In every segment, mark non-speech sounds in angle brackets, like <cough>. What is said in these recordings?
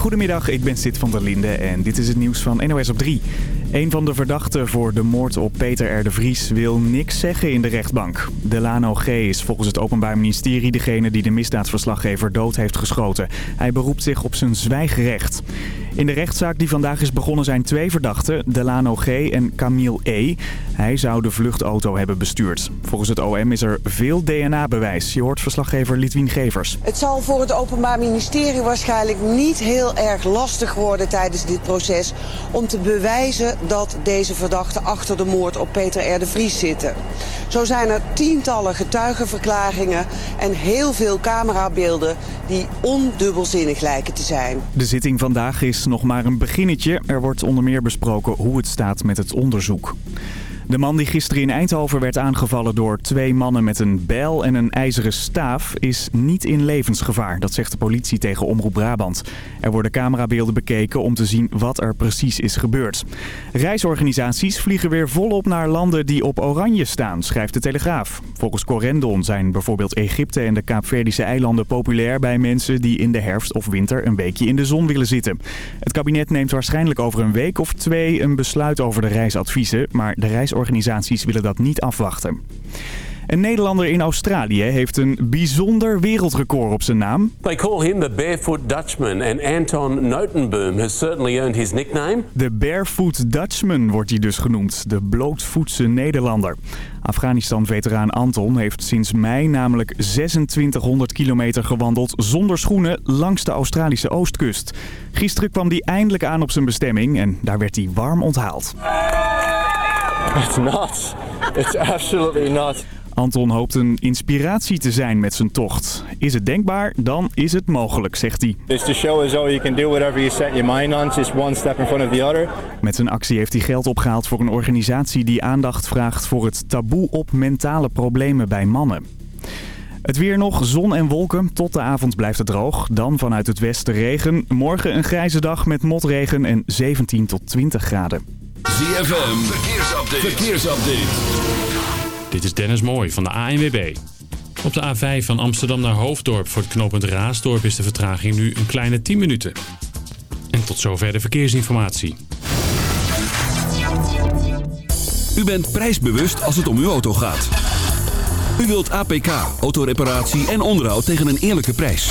Goedemiddag, ik ben Sid van der Linde en dit is het nieuws van NOS op 3. Een van de verdachten voor de moord op Peter R. Vries wil niks zeggen in de rechtbank. Delano G. is volgens het Openbaar Ministerie degene die de misdaadsverslaggever dood heeft geschoten. Hij beroept zich op zijn zwijgrecht. In de rechtszaak die vandaag is begonnen zijn twee verdachten, Delano G. en Camille E. Hij zou de vluchtauto hebben bestuurd. Volgens het OM is er veel DNA-bewijs. Je hoort verslaggever Litwien Gevers. Het zal voor het Openbaar Ministerie waarschijnlijk niet heel erg lastig worden tijdens dit proces... om te bewijzen dat deze verdachten achter de moord op Peter R. de Vries zitten. Zo zijn er tientallen getuigenverklaringen en heel veel camerabeelden die ondubbelzinnig lijken te zijn. De zitting vandaag is nog maar een beginnetje. Er wordt onder meer besproken hoe het staat met het onderzoek. De man die gisteren in Eindhoven werd aangevallen door twee mannen met een bijl en een ijzeren staaf is niet in levensgevaar. Dat zegt de politie tegen Omroep Brabant. Er worden camerabeelden bekeken om te zien wat er precies is gebeurd. Reisorganisaties vliegen weer volop naar landen die op oranje staan, schrijft de Telegraaf. Volgens Corendon zijn bijvoorbeeld Egypte en de Kaapverdische eilanden populair bij mensen die in de herfst of winter een weekje in de zon willen zitten. Het kabinet neemt waarschijnlijk over een week of twee een besluit over de reisadviezen, maar de reisorganisaties organisaties willen dat niet afwachten. Een Nederlander in Australië heeft een bijzonder wereldrecord op zijn naam. They call him the Barefoot Dutchman and Anton Notenboom has certainly earned his nickname. De Barefoot Dutchman wordt hij dus genoemd, de blootvoetse Nederlander. Afghanistan-veteraan Anton heeft sinds mei namelijk 2600 kilometer gewandeld zonder schoenen langs de Australische oostkust. Gisteren kwam hij eindelijk aan op zijn bestemming en daar werd hij warm onthaald. It's not. It's absolutely not. Anton hoopt een inspiratie te zijn met zijn tocht. Is het denkbaar, dan is het mogelijk, zegt hij. It's to show us how you can do whatever you set your mind on. It's just one step in front of the other. Met zijn actie heeft hij geld opgehaald voor een organisatie die aandacht vraagt voor het taboe op mentale problemen bij mannen. Het weer nog, zon en wolken. Tot de avond blijft het droog. Dan vanuit het westen regen. Morgen een grijze dag met motregen en 17 tot 20 graden. ZFM, verkeersupdate. verkeersupdate. Dit is Dennis Mooij van de ANWB. Op de A5 van Amsterdam naar Hoofddorp voor het knooppunt Raasdorp is de vertraging nu een kleine 10 minuten. En tot zover de verkeersinformatie. U bent prijsbewust als het om uw auto gaat. U wilt APK, autoreparatie en onderhoud tegen een eerlijke prijs.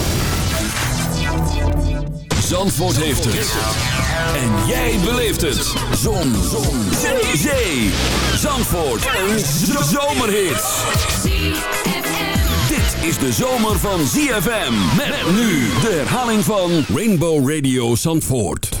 Zandvoort heeft het. En jij beleeft het. Zon. Zon. Zee. Zee. Zandvoort. Een zomerhit is de zomer van ZFM. Met nu de herhaling van Rainbow Radio Zandvoort.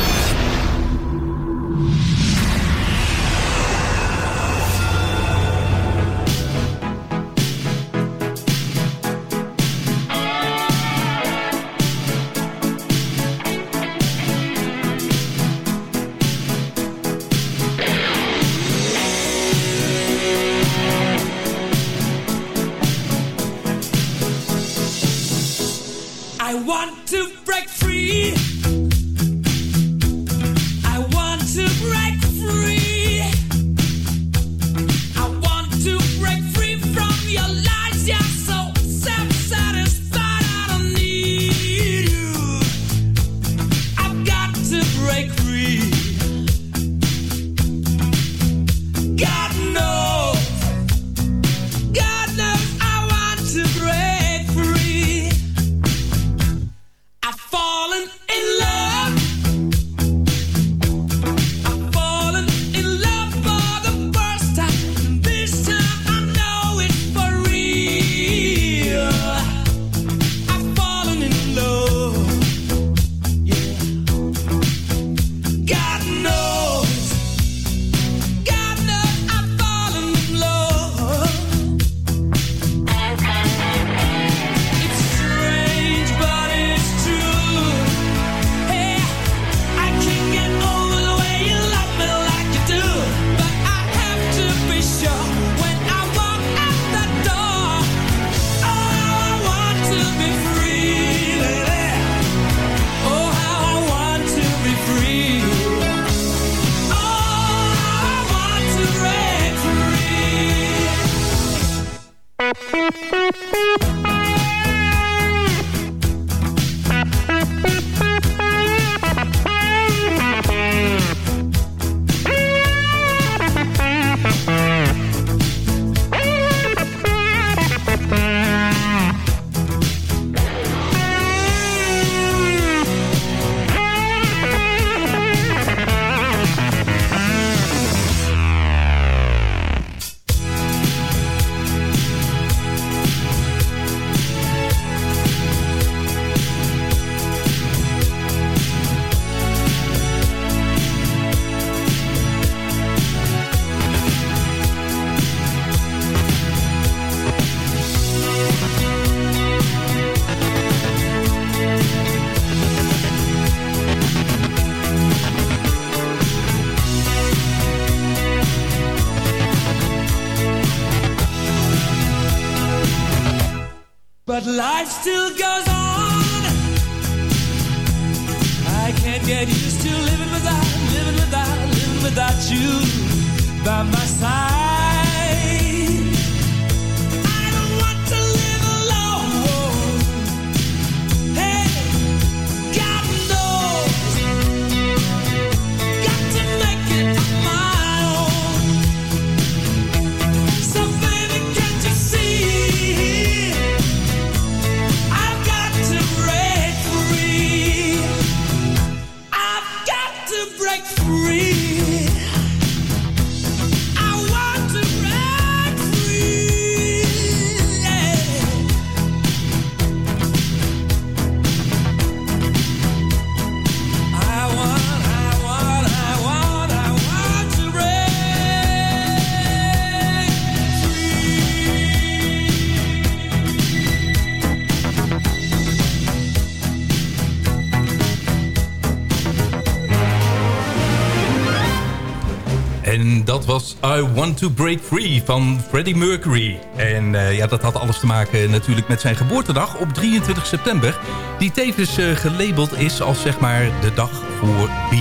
I Want To Break Free van Freddie Mercury. En eh, ja, dat had alles te maken natuurlijk met zijn geboortedag op 23 september. Die tevens eh, gelabeld is als zeg maar de dag voor B+.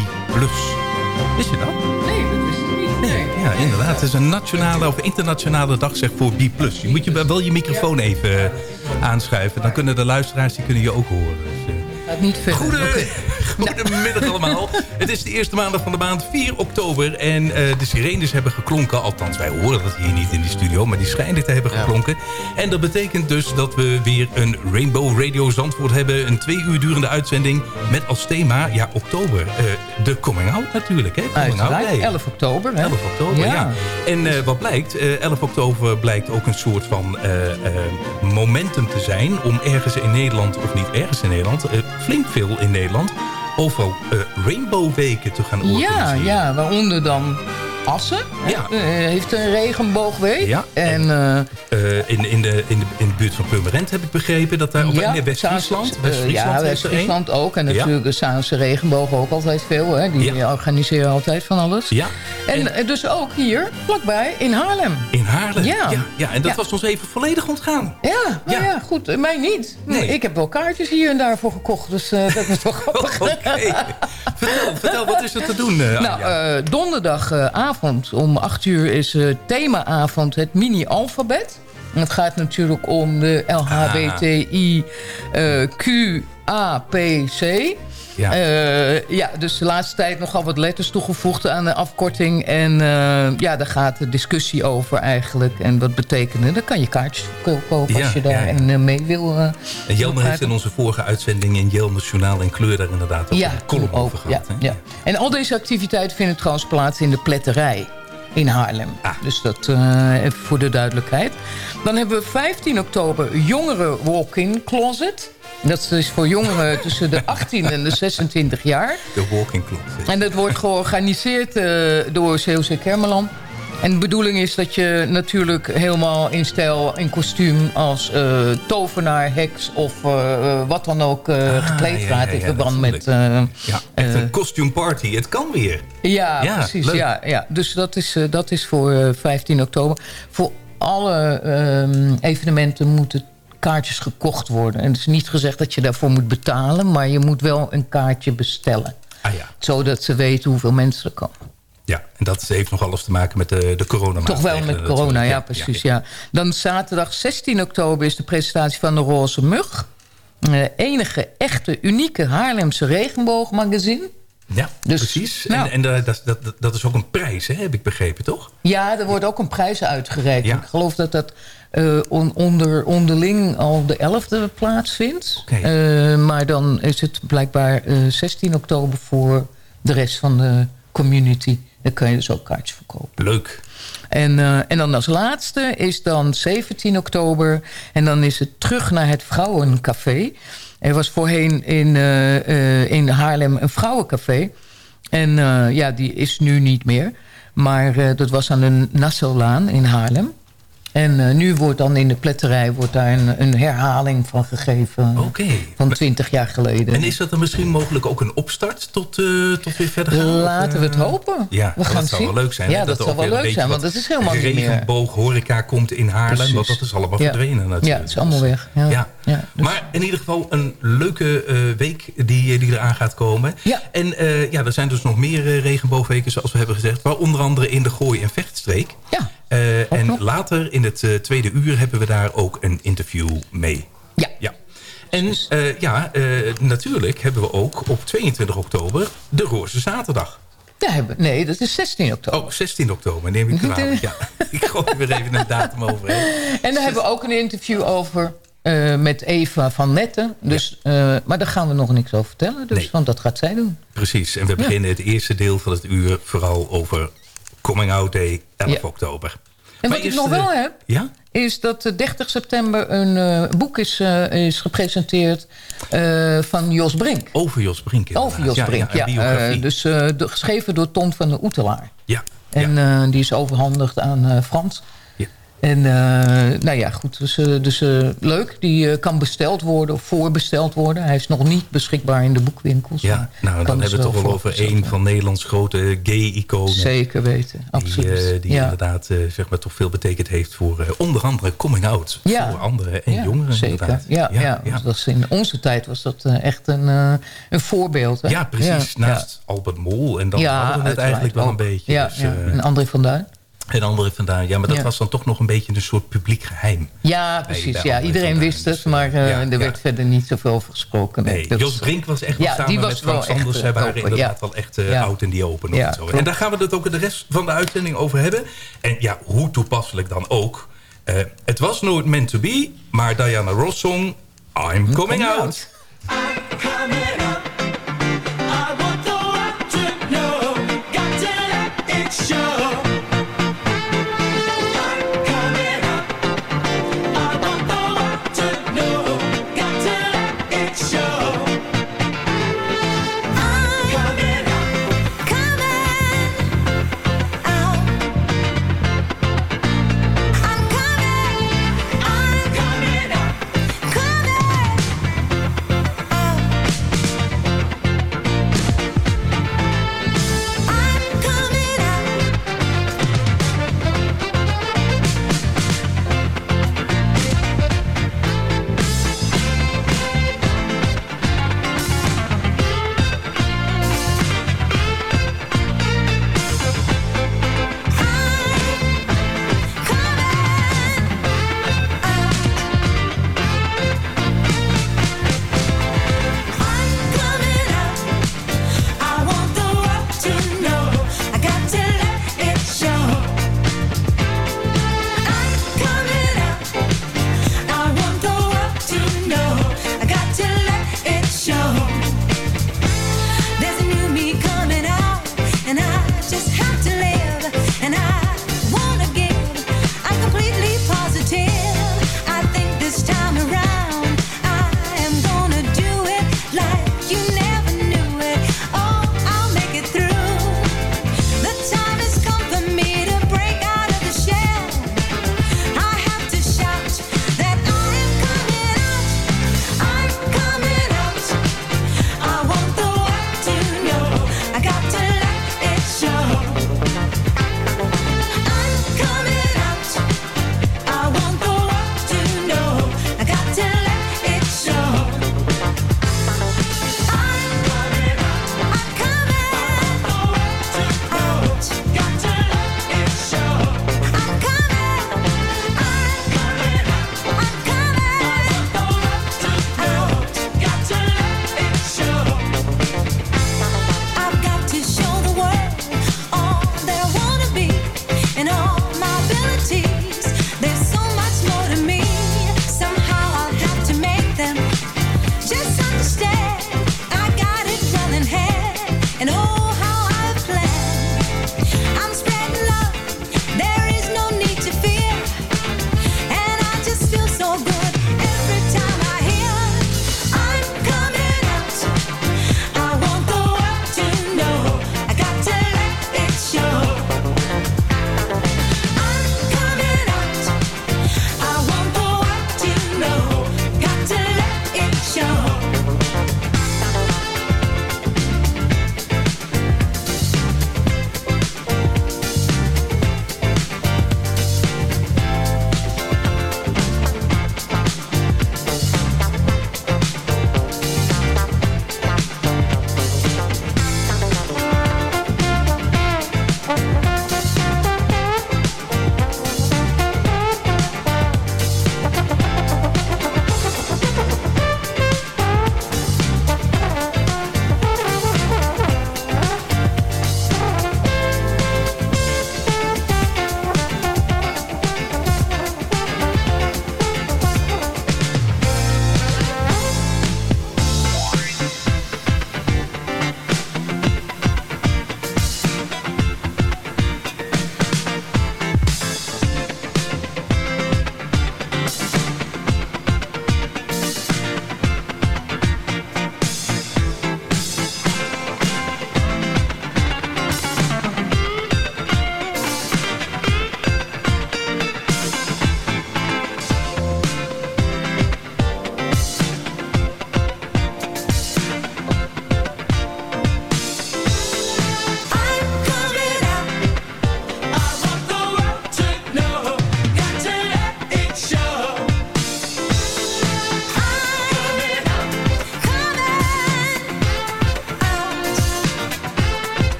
Wist je dat? Nee, dat wist ik niet. Nee. Ja, inderdaad. Het is een nationale of internationale dag zeg voor B+. Je moet je wel je microfoon even eh, aanschuiven. Dan kunnen de luisteraars die kunnen je ook horen. Dus, niet verder. Goede. Goedemiddag <laughs> allemaal. Het is de eerste maandag van de maand, 4 oktober. En eh, de sirenes hebben geklonken. Althans, wij horen dat hier niet in de studio. Maar die schijnen te hebben geklonken. En dat betekent dus dat we weer een Rainbow Radio Zandvoort hebben. Een twee uur durende uitzending. Met als thema, ja, oktober. eh, de coming out natuurlijk. Hè? Coming out day. 11 oktober. Hè? 11 oktober, ja. Ja. En eh, wat blijkt, eh, 11 oktober blijkt ook een soort van momentum te zijn... om ergens in Nederland, of niet ergens in Nederland... flink veel in Nederland... overal eh, rainbowweken te gaan organiseren. Ja, ja, waaronder dan Assen. Ja. Eh, heeft een regenboogweek. Ja. En, eh, Eh, in, in, de, in, de, in de buurt van Purmerend heb ik begrepen... dat daar, of ja, nee, West-Friesland... West-Friesland ja. West-Friesland ook. En natuurlijk de Zaanse regenboog ook altijd veel. Hè? Die organiseren altijd van alles. Ja. En, dus ook hier, vlakbij, in Haarlem. In Haarlem, Ja. ja. en dat was ons even volledig ontgaan. Ja, nou ja. goed. Mij niet. Nee. Ik heb wel kaartjes hier en daarvoor gekocht. Dus dat is toch <laughs> grappig. Vertel, vertel, wat is er te doen, eh, Nou, donderdagavond om 8 uur is eh, themaavond het mini-alfabet. Het gaat natuurlijk om de LHBTI eh, QAPC. Ja. Eh, ja, dus de laatste tijd nogal wat letters toegevoegd aan de afkorting. En eh, ja, daar gaat de discussie over eigenlijk. En wat betekent het? Dan kan je kaartjes kopen Ja, als je daar ja, en, eh, mee wil. En Jelmer heeft in onze vorige uitzending... in Jelmers Journaal en Kleur daar inderdaad ook een column over gehad. ja. En al deze activiteiten vinden trouwens plaats in de pletterij in Haarlem. Ah. Dus dat even voor de duidelijkheid. Dan hebben we 15 oktober Jongeren Walk-in Closet. Dat is voor jongeren tussen de 18 en de 26 jaar. De walking closet. En dat wordt georganiseerd eh, door COC Kermeland. En de bedoeling is dat je natuurlijk helemaal in stijl, in kostuum... als eh, tovenaar, heks of eh, wat dan ook gekleed Ah, ja, gaat... in ja, verband met... Ja, echt een costume party. Het kan weer. ja, precies. leuk. Ja, ja. Dus dat is, dat is voor eh, 15 oktober. Voor alle ehm, evenementen moeten kaartjes gekocht worden. En het is niet gezegd dat je daarvoor moet betalen... maar je moet wel een kaartje bestellen. Ah ja. Zodat ze weten hoeveel mensen er komen. Ja, en dat heeft nog alles te maken met de, de corona Toch wel met corona, ja, precies. Ja, Dan zaterdag 16 oktober is de presentatie van de Roze Mug. Eh, enige echte, unieke Haarlemse regenboogmagazine. Ja, Dus, precies. nou. En, en dat, dat, dat, dat is ook een prijs, hè, heb ik begrepen, toch? Ja, er wordt ook een prijs uitgereikt. Ja. Ik geloof dat dat eh, on- onder, onderling al de 11e plaatsvindt. Eh, maar dan is het blijkbaar eh, 16 oktober voor de rest van de community. Daar kan je dus ook kaartjes verkopen. Leuk. En, eh, en dan als laatste is dan 17 oktober. En dan is het terug naar het Vrouwencafé. Er was voorheen in, eh, eh, in Haarlem een vrouwencafé. En eh, ja, die is nu niet meer. Maar eh, dat was aan de Nassaulaan in Haarlem. En eh, nu wordt dan in de pletterij wordt daar een, een herhaling van gegeven. Van 20 jaar geleden. En is dat dan misschien mogelijk ook een opstart tot, eh, tot weer verder gaan? Laten we het eh, hopen. Ja, we gaan dat zou wel leuk zijn. Ja, dat, zou wel leuk zijn, want dat is helemaal niet meer. regenboog horeca komt in Haarlem. Precies. Want dat is allemaal Ja. verdwenen natuurlijk. Ja, het is allemaal weg. Ja. Ja. Ja, dus- Maar in ieder geval een leuke week die, die eraan gaat komen. Ja. En ja, er zijn dus nog meer regenboogweken zoals we hebben gezegd. Maar onder andere in de Gooi- en Vechtstreek. Ja. Eh, en later in het eh, tweede uur hebben we daar ook een interview mee. Ja. ja. En eh, ja, natuurlijk hebben we ook op 22 oktober de Roze Zaterdag. Hebben, nee, dat is 16 oktober. Oh, 16 oktober, neem ik <laughs> kwalijk. Ja, ik gooi er weer even een datum overheen. En daar hebben we ook een interview over met Eva van Netten. Dus, maar daar gaan we nog niks over vertellen. Dus, Nee. Want dat gaat zij doen. Precies, en we beginnen het eerste deel van het uur vooral over Coming Out Day 11 Ja. oktober. En Maar wat ik nog eh, wel heb, Ja? is dat de 30 september een eh, boek is, eh, is gepresenteerd eh, van Jos Brink. Over Jos Brink inderdaad. Over Jos Ja, Brink, ja. Eh, dus eh, de- geschreven door Ton van der Oetelaar. Ja, En eh, die is overhandigd aan eh, Frans. Ja. En eh, nou ja, goed. Dus, eh, dus eh, leuk. Die kan besteld worden of voorbesteld worden. Hij is nog niet beschikbaar in de boekwinkels. Ja, nou, dan hebben we het toch wel over een van Nederlands grote gay-iconen. Zeker weten, absoluut. Die, die Ja. inderdaad zeg maar, toch veel betekend heeft voor onder andere coming out. Ja. Voor anderen en Ja, jongeren Zeker, inderdaad. ja, ja, Dat was in onze tijd was dat echt een, een voorbeeld. Hè? Ja, precies. Ja, Naast Albert Mol. En dan Ja, hadden we het eigenlijk wel een beetje. Ja, dus, ja. en André van Duin. En andere vandaan. Ja, maar dat Ja. was dan toch nog een beetje een soort publiek geheim. Ja, precies. Ja, iedereen wist het, maar eh, ja, er ja. werd verder niet zoveel over gesproken. Nee, Dat- Jos Brink was echt wel Ja, samen die was met Frans Anders. Zij waren open, inderdaad wel echt Ja. oud in die open. Of zo. En daar gaan we het ook de rest van de uitzending over hebben. En ja, hoe toepasselijk dan ook. Eh, het was nooit meant to be, maar Diana Ross song I'm Coming Out. I'm coming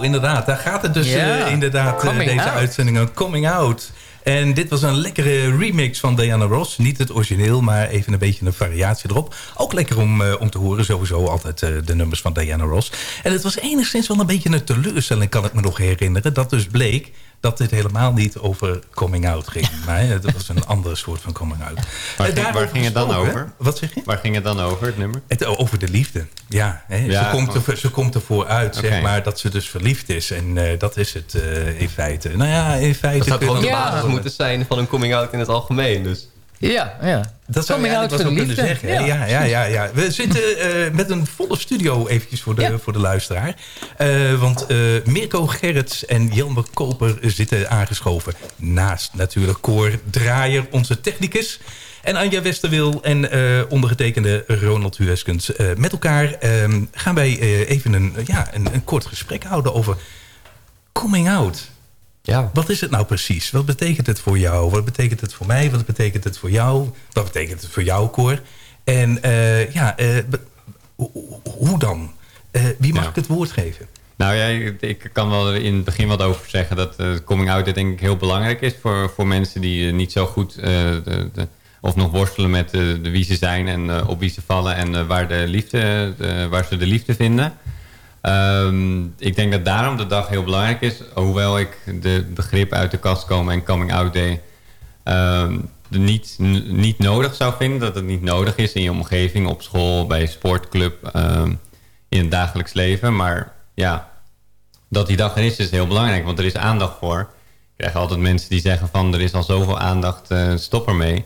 Nou, inderdaad. Daar gaat het dus eh, inderdaad, eh, deze out. uitzending coming out. En dit was een lekkere remix van Diana Ross. Niet het origineel, maar even een beetje een variatie erop. Ook lekker om, eh, om te horen. Sowieso altijd de nummers van Diana Ross. En het was enigszins wel een beetje een teleurstelling, kan ik me nog herinneren. Dat dus bleek dat dit helemaal niet over coming out ging. <laughs> Maar het was een andere soort van coming out. Waar, Eh, ging, waar ging het dan over? Wat zeg je? Waar ging het dan over, het nummer? Het, over de liefde. Ja, hè? Ja, ze, komt gewoon- er, ze komt ervoor uit, zeg maar, dat ze dus verliefd is. En eh, dat is het eh, in feite. Nou ja, in feite... Dat zou gewoon de dat- basis moeten zijn van een coming-out in het algemeen. Dus. Ja, ja. Dat zou je Coming eigenlijk out wel kunnen zeggen. Ja, ja, ja, ja. We zitten eh, met een volle studio eventjes voor de, voor de luisteraar. Eh, want eh, Mirko Gerrits en Jelmer Koper zitten aangeschoven. Naast natuurlijk Cor Draaier, onze technicus. En Anja Westerwil en ondergetekende Ronald Hueskens. Met elkaar ehm, gaan wij even een, ja, een, een kort gesprek houden over coming out. Ja. Wat is het nou precies? Wat betekent het voor jou? Wat betekent het voor mij? Wat betekent het voor jou? Wat betekent het voor jou, Cor? En eh, ja, eh, ho- hoe dan? Eh, wie mag ik het woord geven? Nou ja, ik- ik kan wel in het begin wat over zeggen. Dat coming out denk ik heel belangrijk is voor, voor mensen die niet zo goed... de, de, of nog worstelen met de, de wie ze zijn en op wie ze vallen... en waar, de liefde, de- waar ze de liefde vinden. Ehm, ik denk dat daarom de dag heel belangrijk is. Hoewel ik de begrip uit de kast komen en coming out day... ehm, niet, niet nodig zou vinden. Dat het niet nodig is in je omgeving, op school, bij sportclub... ehm, in het dagelijks leven. Maar ja, dat die dag er is, is heel belangrijk. Want er is aandacht voor. Ik krijg altijd mensen die zeggen van... er is al zoveel aandacht, eh, stop ermee.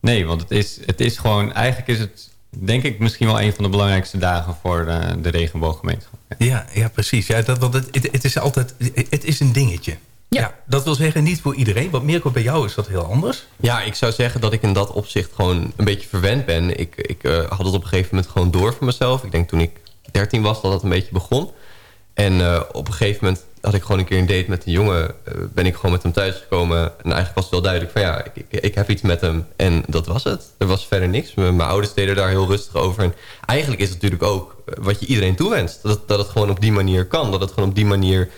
Nee, want het is, het is gewoon... Eigenlijk is het, denk ik, misschien wel een van de belangrijkste dagen... voor eh, de regenbooggemeenschap. Ja, ja precies. Ja, dat, want het, het, het is altijd het is een dingetje. Ja. Dat wil zeggen niet voor iedereen. Want Mirko, bij jou is dat heel anders. Ja, ik zou zeggen dat ik in dat opzicht gewoon een beetje verwend ben. Ik, ik eh, had het op een gegeven moment gewoon door voor mezelf. Ik denk toen ik 13 was dat dat een beetje begon. En eh, op een gegeven moment had ik gewoon een keer een date met een jongen. eh, ben ik gewoon met hem thuisgekomen. En eigenlijk was het wel duidelijk van ja, ik, ik, ik heb iets met hem. En dat was het. Er was verder niks. Mijn mijn ouders deden daar heel rustig over. En eigenlijk is het natuurlijk ook eh, wat je iedereen toewenst. Dat, dat het gewoon op die manier kan. Dat het gewoon op die manier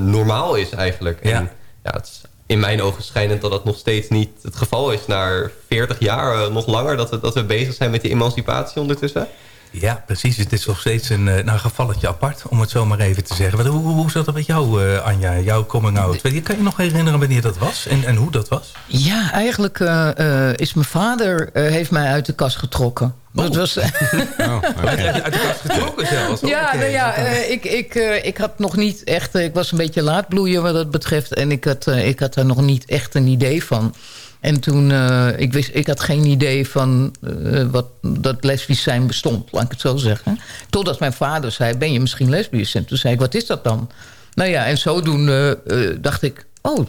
normaal is eigenlijk. En, ja, het is in mijn ogen schijnend dat dat nog steeds niet het geval is. Na 40 jaar, nog langer, dat we, dat we bezig zijn met die emancipatie ondertussen. Ja, precies. Het is nog steeds een, eh, nou, gevalletje apart, om het zo maar even te zeggen. Hoe, hoe, hoe zat het met jou, eh, Anja, jouw coming out? Je, Kan je nog herinneren wanneer dat was en, en hoe dat was? Ja, eigenlijk eh, is mijn vader heeft mij uit de kast getrokken. Dat was, <laughs> Uit de kast getrokken zelfs? ja, nou ja ik, ik, ik had nog niet echt... ik was een beetje laat bloeien wat dat betreft. En ik had, ik had daar nog niet echt een idee van. En toen, eh, ik, wist, ik had geen idee van eh, wat, dat lesbisch zijn bestond, laat ik het zo zeggen. Totdat mijn vader zei, ben je misschien lesbisch? En toen zei ik, wat is dat dan? Nou ja, en zodoende eh, dacht ik, oh,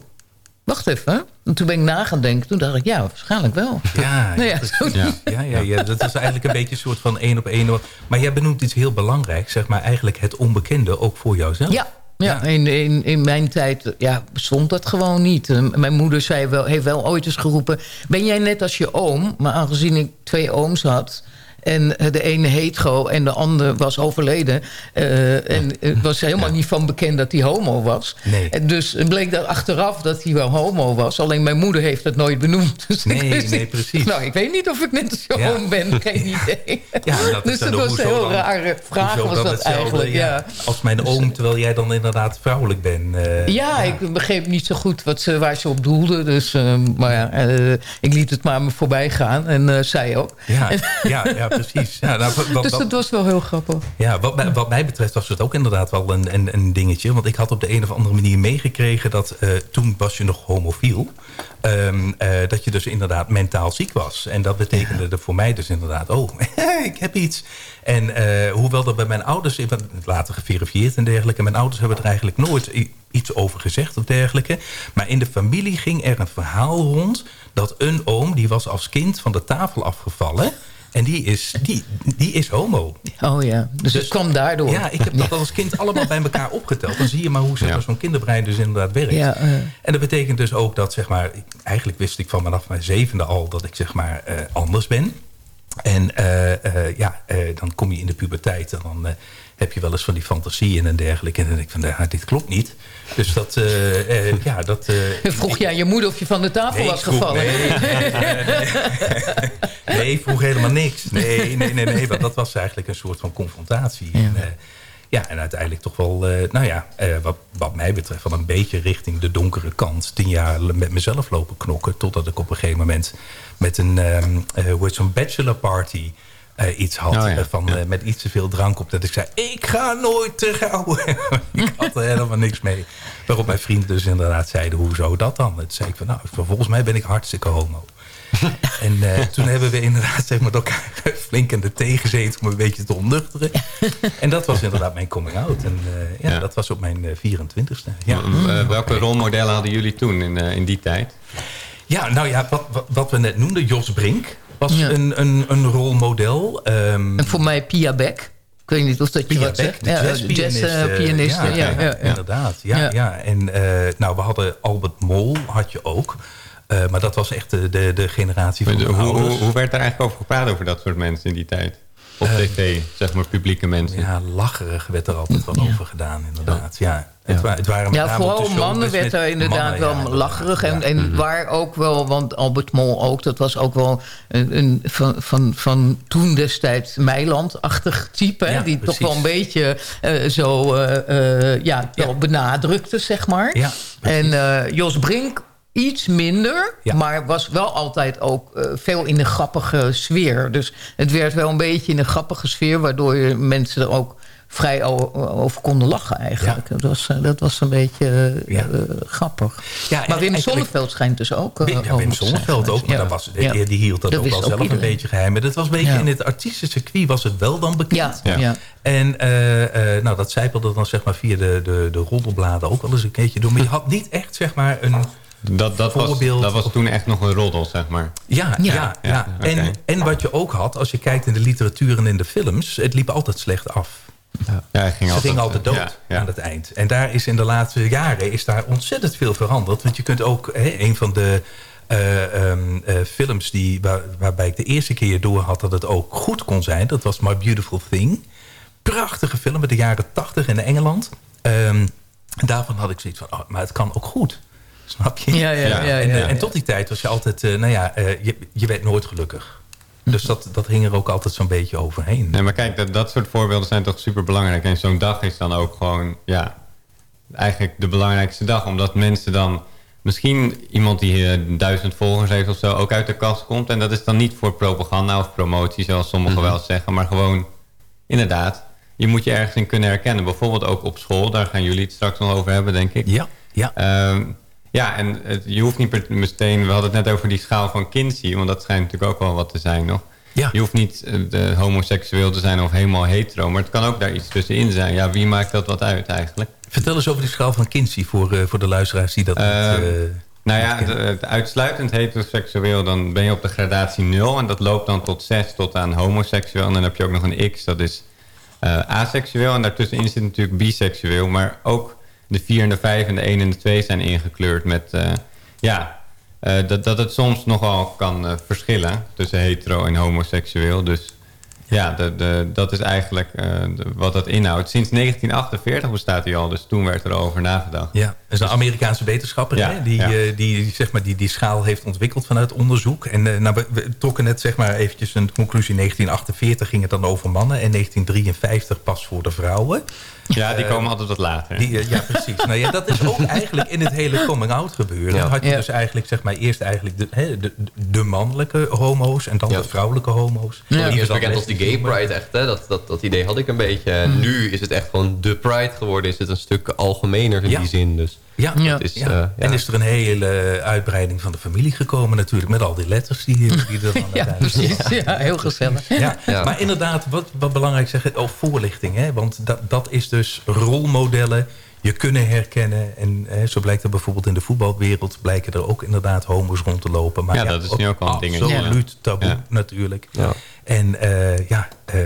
wacht even. En toen ben ik na gaan denken, toen dacht ik, ja, waarschijnlijk wel. Ja, <laughs> Nou ja, precies. zo- ja. Ja, ja, dat is eigenlijk een beetje een soort van één op één. Maar jij benoemt iets heel belangrijks, zeg maar eigenlijk het onbekende, ook voor jouzelf. Ja, ja, In, in, in mijn tijd eh, ja, bestond dat gewoon niet. Eh, Mijn moeder zei wel, heeft wel ooit eens geroepen... ben jij net als je oom? Maar aangezien ik twee ooms had... en eh, de ene hetero en de ander was overleden... eh, en het was helemaal niet van bekend dat hij homo was. Nee. En dus het bleek dat achteraf dat hij wel homo was. Alleen mijn moeder heeft dat nooit benoemd. <laughs> Dus Nee, nee, niet- precies. Nou, ik weet niet of ik net als je Ja. oom ben. Geen <laughs> idee. Ja, dat <laughs> dus dat was een heel dan- rare vraag was dat hetzelfde, eigenlijk. ja. Als mijn oom, terwijl jij dan inderdaad vrouwelijk bent. eh, Ja, ik begreep niet zo goed wat ze, waar ze op doelde. Dus, eh, maar ja, eh, ik liet het maar me voorbij gaan. En eh, zij ook. Ja, ja, ja, precies. Ja, nou, wat, wat- dus dat was wel heel grappig. Ja, wat mij, wat mij betreft was het ook inderdaad wel een, een, een dingetje. Want ik had op de een of andere manier meegekregen dat eh, toen was je nog homofiel. ehm, eh, dat je dus inderdaad mentaal ziek was. En dat betekende er voor mij dus inderdaad, oh, <laughs> ik heb iets. En eh, hoewel dat bij mijn ouders, ik ben later geverifieerd en dergelijke. Mijn ouders hebben er eigenlijk nooit iets over gezegd of dergelijke. Maar in de familie ging er een verhaal rond dat een oom, die was als kind van de tafel afgevallen. En die is, die, die is homo. Oh ja, dus, het kwam daardoor. Ja, ik heb dat als kind allemaal bij elkaar opgeteld. Dan zie je maar hoe zo'n kinderbrein dus inderdaad werkt. Ja. En dat betekent dus ook dat, zeg maar... ik- Eigenlijk wist ik van vanaf mijn zevende al dat ik zeg maar eh, anders ben. En eh, eh, ja, eh, dan kom je in de puberteit en dan eh, heb je wel eens van die fantasieën en dergelijke. En dan denk ik van, nou, dit klopt niet. Dus dat, eh, <laughs> ja, dat... eh, Vroeg jij je moeder of je van de tafel Nee, was vroeg- gevallen? nee, <laughs> vroeg helemaal niks. Nee, nee, nee, nee. Want dat was eigenlijk een soort van confrontatie. En, ja, en uiteindelijk toch wel, nou ja, wat, wat mij betreft... wel een beetje richting de donkere kant. Tien jaar met mezelf lopen knokken. Totdat ik op een gegeven moment met een, heet zo'n bachelor party... eh, iets had Oh ja, eh, van, eh, met iets te veel drank op. Dat ik zei, ik ga nooit trouwen. <laughs> ik had er helemaal niks mee. Waarop mijn vrienden dus inderdaad zeiden, hoezo dat dan? Toen zei ik van, nou, volgens mij ben ik hartstikke homo. <laughs> en toen hebben we inderdaad zeg maar, elkaar <laughs> flink in de thee gezeten om een beetje te ontnuchteren. en dat was inderdaad mijn coming out. En ja, Ja. dat was op mijn eh, 24ste. Ja. Eh, welke rolmodellen hadden jullie toen in, in die tijd? Ja, nou ja, wat, wat, wat we net noemden, Jos Brink was een, een, een rolmodel. Ehm, En voor mij Pia Beck. Ik weet niet of dat je Pia wat Beck, zegt. de Ja, jazzpianist. eh, jazzpianiste. ja, ja, ja, inderdaad. Ja, ja. Ja. En eh, nou, we hadden Albert Mol, had je ook. Eh, maar dat was echt de, de, de generatie van Hoe, de hoe, ouders. hoe werd er eigenlijk over gepraat over dat soort mensen in die tijd? Op Eh, tv, zeg maar publieke mensen. Ja, lacherig werd er altijd wat over gedaan, inderdaad. Ja. Het, wa- het waren met Ja, vooral mannen showbiz werd er inderdaad mannen, wel lacherig. En, en waar ook wel, want Albert Mol ook, dat was ook wel een, een van, van, van toen destijds Meiland-achtig type. hè, die precies. toch wel een beetje eh, zo eh, eh, ja, wel benadrukte, zeg maar. Ja, en eh, Jos Brink iets minder, Ja. maar was wel altijd ook eh, veel in een grappige sfeer. Dus het werd wel een beetje in een grappige sfeer... waardoor je mensen er ook vrij over konden lachen eigenlijk. Dat, was, eh, dat was een beetje eh, Ja. grappig. Ja, maar Wim Sonneveld schijnt dus ook... Ja, Wim Sonneveld ook, maar dat was, die, die hield dat, Dat ook wel zelf een beetje geheim. Maar dat was een beetje in het artistische circuit was het wel dan bekend. Ja. En nou, dat zijpelde dan zeg maar via de, de, de roddelbladen ook wel eens een keertje door. Maar je had niet echt zeg maar een Dat, dat, was, dat was toen echt nog een roddel, zeg maar. Ja, ja, ja. En, en wat je ook had, als je kijkt in de literatuur en in de films... het liep altijd slecht af. Ja, hij ging Ze altijd, ging altijd dood ja, ja. aan het eind. En daar is in de laatste jaren is daar ontzettend veel veranderd. Want je kunt ook, hè, een van de eh, ehm, eh, films die, waar, waarbij ik de eerste keer door had dat het ook goed kon zijn... dat was My Beautiful Thing. Prachtige film uit de jaren tachtig in Engeland. Ehm, daarvan had ik zoiets van, oh, maar het kan ook goed. Snap je? Ja, ja, ja, ja, en, eh, ja. en tot die tijd was je altijd, eh, nou ja, eh, je, je werd nooit gelukkig. Dus dat, dat hing er ook altijd zo'n beetje overheen. Nee, maar kijk, dat, dat soort voorbeelden zijn toch super belangrijk. En zo'n dag is dan ook gewoon, ja, eigenlijk de belangrijkste dag. Omdat mensen dan, misschien iemand die eh, duizend volgers heeft of zo, ook uit de kast komt. En dat is dan niet voor propaganda of promotie, zoals sommigen wel zeggen. Maar gewoon, inderdaad, je moet je ergens in kunnen herkennen. Bijvoorbeeld ook op school, daar gaan jullie het straks nog over hebben, denk ik. Ja, ja. Ehm, ja, en het, je hoeft niet meteen... We hadden het net over die schaal van Kinsey... want dat schijnt natuurlijk ook wel wat te zijn nog. Ja. Je hoeft niet eh, de homoseksueel te zijn of helemaal hetero... maar het kan ook daar iets tussenin zijn. Ja, wie maakt dat wat uit eigenlijk? Vertel eens over die schaal van Kinsey voor, eh, voor de luisteraars die dat niet... Ehm, eh, nou ja, het uitsluitend heteroseksueel... dan ben je op de gradatie 0... en dat loopt dan tot 6 tot aan homoseksueel. En dan heb je ook nog een X, dat is eh aseksueel. En daartussenin zit natuurlijk biseksueel... maar ook de 4 en de 5 en de 1 en de 2 zijn ingekleurd met... eh, ja, eh, dat, dat het soms nogal kan eh, verschillen tussen hetero en homoseksueel. Dus ja, de, de, dat is eigenlijk eh, de- wat dat inhoudt. Sinds 1948 bestaat hij al, dus toen werd er al over nagedacht. Ja, dat is een Amerikaanse wetenschapper Ja, hè, die, ja. eh, die, zeg maar, die die schaal heeft ontwikkeld vanuit onderzoek. En eh, nou, we, we trokken net zeg maar, eventjes een conclusie. 1948 ging het dan over mannen en 1953 pas voor de vrouwen. Ja, die komen altijd wat later. Die, ja, precies. nou ja, dat is ook <laughs> eigenlijk in het hele coming-out gebeuren. Ja. Dan had je Ja. dus eigenlijk, zeg maar, eerst eigenlijk de, hè, de, de mannelijke homo's en dan Ja. de vrouwelijke homo's. Ja. Die bekend als lesbisch gay pride echt, hè? Dat, dat, dat idee had ik een beetje. En Mm. nu is het echt gewoon de pride geworden. Is het een stuk algemener in Ja. die zin. Dus Ja, Ja. is, ja. eh, ja. En is er een hele uitbreiding van de familie gekomen natuurlijk. Met al die letters die, die er dan <laughs> Ja, precies. Ja, heel gezellig. Ja, Ja. maar inderdaad, wat, wat belangrijk zeggen, oh, voorlichting. Hè? Want dat, dat is dus rolmodellen, je kunnen herkennen. En hè, zo blijkt er bijvoorbeeld in de voetbalwereld... blijken er ook inderdaad homo's rond te lopen. Maar Ja, dat is nu ook wel een dingetje. Absoluut taboe Ja. natuurlijk. Ja. En eh, ja, eh,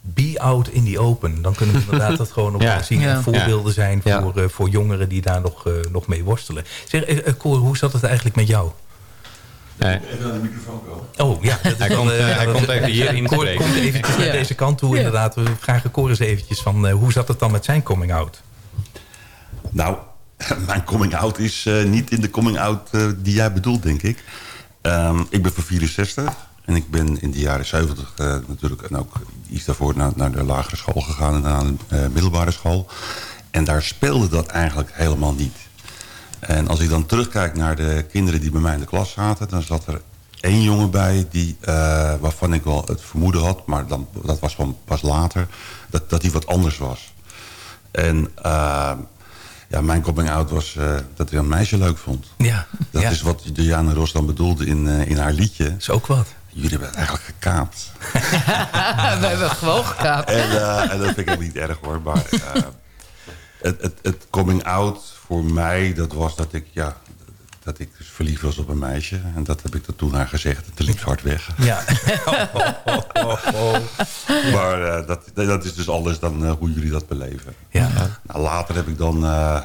be out in the open. Dan kunnen we inderdaad dat gewoon <laughs> nog Ja. zien. En voorbeelden zijn Ja. voor, eh, voor jongeren die daar nog, eh, nog mee worstelen. Zeg, Cor, hoe zat het eigenlijk met jou? Nee. Even naar de microfoon komen. Oh ja, dat Hij dan, komt, hij dat- komt even hier Cor inspreken. komt eventjes naar deze kant toe Ja. inderdaad. We vragen Cor eens eventjes van eh, hoe zat het dan met zijn coming out? Nou, <laughs> mijn coming out is eh, niet in de coming out eh, die jij bedoelt, denk ik. Ehm, ik ben van 64 en ik ben in de jaren 70 eh, natuurlijk... en ook iets daarvoor naar, naar de lagere school gegaan en naar de middelbare school. En daar speelde dat eigenlijk helemaal niet. En als ik dan terugkijk naar de kinderen die bij mij in de klas zaten... dan zat er één jongen bij die, waarvan ik wel het vermoeden had... maar dan, dat was gewoon pas later, dat, dat hij wat anders was. En eh, ja, mijn coming out was eh, dat ik een meisje leuk vond. Ja, Dat ja. is wat Diana Ross dan bedoelde in, eh, in haar liedje. is ook wat. Jullie hebben het eigenlijk gekaapt. <laughs> We hebben gewoon gekaapt. En, eh, en dat vind ik ook niet erg hoor. Maar het, het, het coming out voor mij, dat was dat ik, ja, dat ik dus verliefd was op een meisje. En dat heb ik er toen haar gezegd. Het liep hard weg. Ja. <laughs> Maar eh, dat, dat is dus anders dan eh, hoe jullie dat beleven. Ja. Nou, later heb ik dan eh,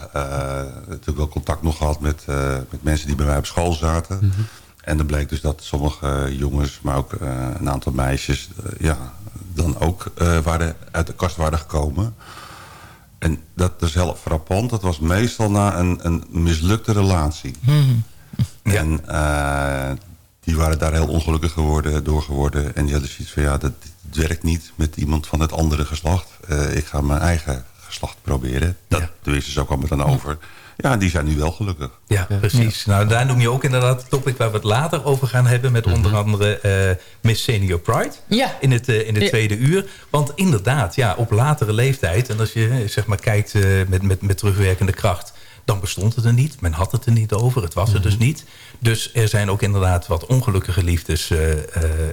natuurlijk wel contact nog gehad met, met mensen die bij mij op school zaten. Mhm. En dan bleek dus dat sommige jongens, maar ook een aantal meisjes... ja, dan ook waren, uit de kast waren gekomen. En dat is heel frappant. Dat was meestal na een, een mislukte relatie. En eh, die waren daar heel ongelukkig geworden, door geworden. En die hadden zoiets van, ja, dat werkt niet met iemand van het andere geslacht. Eh, ik ga mijn eigen geslacht proberen. Dat, Tenminste, zo kwam het dan over. Ja, die zijn nu wel gelukkig. Ja, precies. Nou, daar noem je ook inderdaad het topic waar we het later over gaan hebben... met onder andere eh, Miss Senior Pride Ja. in het, eh, in het Ja. tweede uur. Want inderdaad, ja, op latere leeftijd... en als je eh, zeg maar kijkt eh, met, met, met terugwerkende kracht... dan bestond het er niet. Men had het er niet over. Het was er dus niet. Dus er zijn ook inderdaad wat ongelukkige liefdes eh, eh,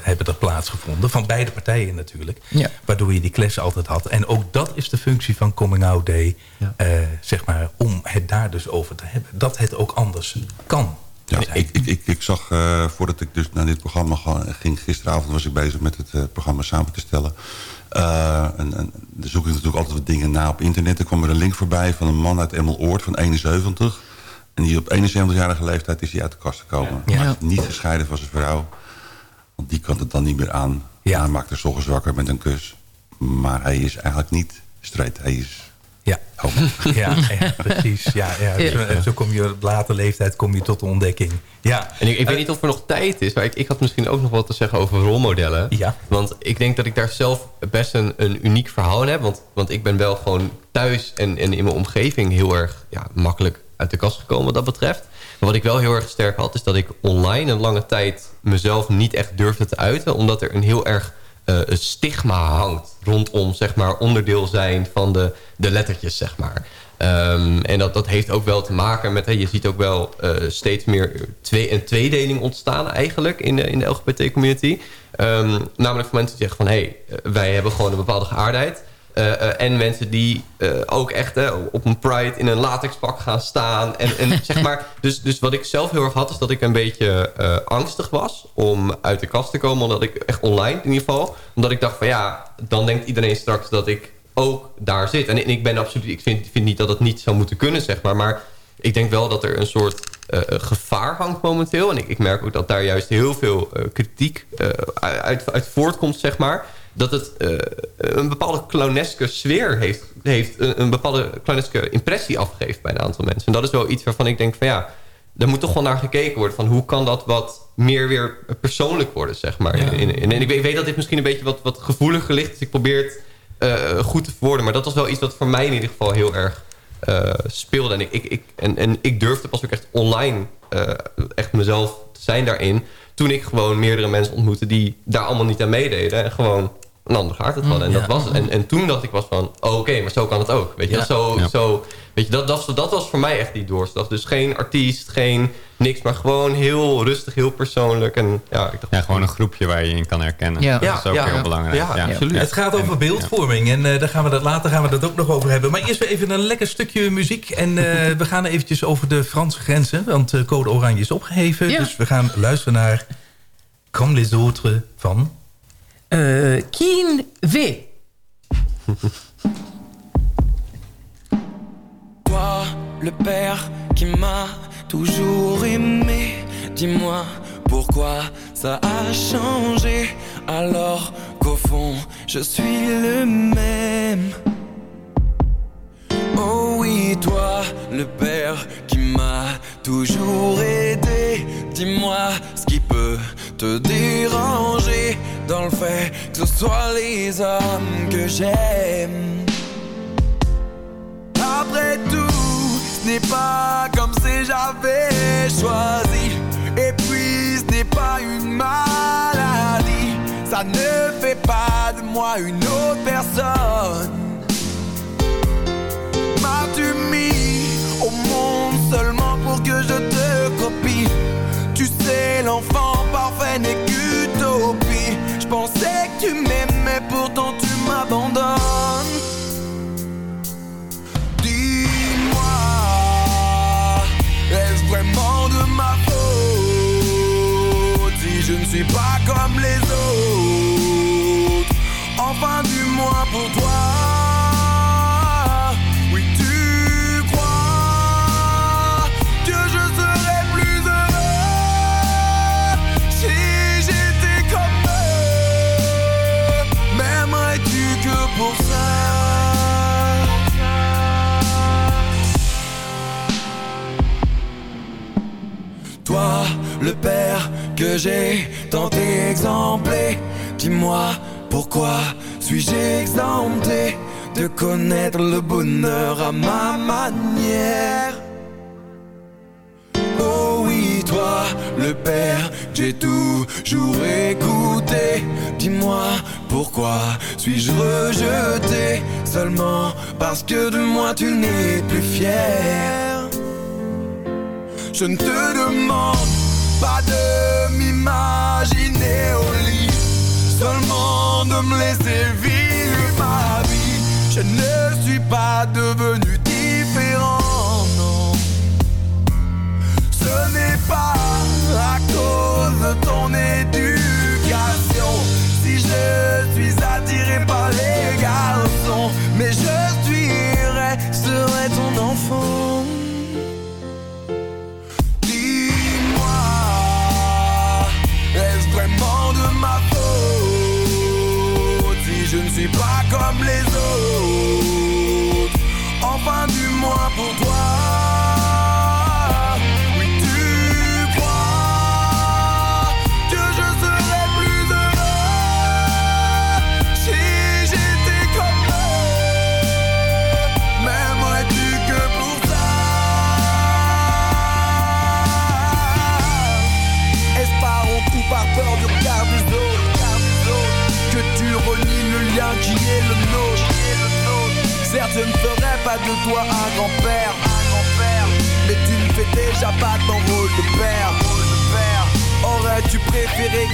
hebben er plaatsgevonden. Van beide partijen natuurlijk. Ja. Waardoor je die clash altijd had. En ook dat is de functie van Coming Out Day. eh, zeg maar, om het daar dus over te hebben. Dat het ook anders kan. Ja, ik, ik, ik, ik zag, eh, voordat ik dus naar dit programma ging... gisteravond was ik bezig met het eh, programma samen te stellen. Eh, en, en, dan zoek ik natuurlijk altijd wat dingen na op internet. Er kwam er een link voorbij van een man uit Emmeloord van 71. En die op 71-jarige leeftijd is hij uit de kast gekomen. Ja. Hij is niet gescheiden van zijn vrouw. Want die kan het dan niet meer aan. Ja. Hij maakt er s'ochtends wakker met een kus. Maar hij is eigenlijk niet straight. Hij is Ja. homo. <laughs> Ja, ja, precies. Ja, ja. Ja. Zo, zo kom je op later leeftijd kom je tot de ontdekking. Ja. En ik, ik weet Eh, niet of er nog tijd is, maar ik, ik had misschien ook nog wat te zeggen over rolmodellen. Ja. Want ik denk dat ik daar zelf best een, een uniek verhaal in heb. Want, want ik ben wel gewoon thuis en, en in mijn omgeving heel erg ja, makkelijk uit de kast gekomen wat dat betreft. Maar wat ik wel heel erg sterk had, is dat ik online een lange tijd mezelf niet echt durfde te uiten. Omdat er een heel erg eh, een stigma hangt rondom zeg maar, onderdeel zijn van de, de lettertjes, zeg maar. Ehm, en dat, dat heeft ook wel te maken met... Hè, je ziet ook wel eh, steeds meer twee, een tweedeling ontstaan eigenlijk in de, in de LGBT-community. Ehm, namelijk voor mensen die zeggen van... hé, hey, eh, wij hebben gewoon een bepaalde geaardheid. Eh, eh, en mensen die eh, ook echt op een pride in een latexpak gaan staan. En, en <laughs> zeg maar, dus, dus wat ik zelf heel erg had, is dat ik een beetje angstig was om uit de kast te komen. Omdat ik echt online in ieder geval. Omdat ik dacht van ja, dan denkt iedereen straks dat ik ook daar zit. En, en ik ben absoluut, ik vind, vind niet dat het niet zou moeten kunnen, zeg maar. Maar ik denk wel dat er een soort gevaar hangt momenteel. En ik, ik merk ook dat daar juist heel veel kritiek uit, uit voortkomt, zeg maar dat het eh, een bepaalde clowneske sfeer heeft, heeft een, een bepaalde clowneske impressie afgeeft bij een aantal mensen. En dat is wel iets waarvan ik denk van ja, er moet toch wel naar gekeken worden van hoe kan dat wat meer weer persoonlijk worden, zeg maar. Ja. En ik weet, ik weet dat dit misschien een beetje wat, wat gevoeliger ligt, dus ik probeer het eh, goed te verwoorden. Maar dat was wel iets wat voor mij in ieder geval heel erg eh, speelde. En ik, ik, ik, en, en ik durfde pas ook echt online echt mezelf te zijn daarin. Toen ik gewoon meerdere mensen ontmoette die daar allemaal niet aan meededen. En gewoon een ander geaardheid hadden. En Ja. dat was het. En, en toen dacht ik was van, oh, oké, maar zo kan het ook. Weet je, Ja. zo, Ja. zo, weet je dat, dat, dat was voor mij echt die doorslag. Dus geen artiest, geen niks, maar gewoon heel rustig, heel persoonlijk. En ja, ik dacht, Ja, gewoon een groepje waar je in kan herkennen. Ja. Dat is ook Ja, ja. heel belangrijk. Ja, absoluut. Het gaat over beeldvorming en eh, daar gaan we dat, later gaan we dat ook nog over hebben. Maar eerst weer even een lekker stukje muziek. En eh, <laughs> we gaan eventjes over de Franse grenzen, want eh, code oranje is opgeheven. Ja. Dus we gaan luisteren naar Comme les autres van... Euh, Keen V. Toi, le père qui m'a toujours aimé, dis-moi pourquoi ça a changé alors qu'au fond je suis le même. Oh oui, toi, le père qui m'a toujours aidé, dis-moi ce qui peut te déranger dans le fait que ce soit les hommes que j'aime. Après tout, ce n'est pas comme si j'avais choisi. Et puis, ce n'est pas une maladie. Ça ne fait pas de moi une autre personne. M'as-tu mis au monde seulement pour que je te copie? Tu sais, l'enfant parfait n'est qu'utopie. Je pensais que tu m'aimais, pourtant tu m'abandonnes. J'ai tant exemplé, dis-moi pourquoi suis-je exempté de connaître le bonheur à ma manière? Oh oui, toi, le père, j'ai toujours écouté. Dis-moi pourquoi suis-je rejeté? Seulement parce que de moi tu n'es plus fier? Je ne te demande pas de m'imaginer au lit, seulement de me laisser vivre ma vie. Je ne suis pas devenu différent, non. Ce n'est pas à cause de ton éducation si je suis attiré par les garçons, mais je suis serai ton enfant.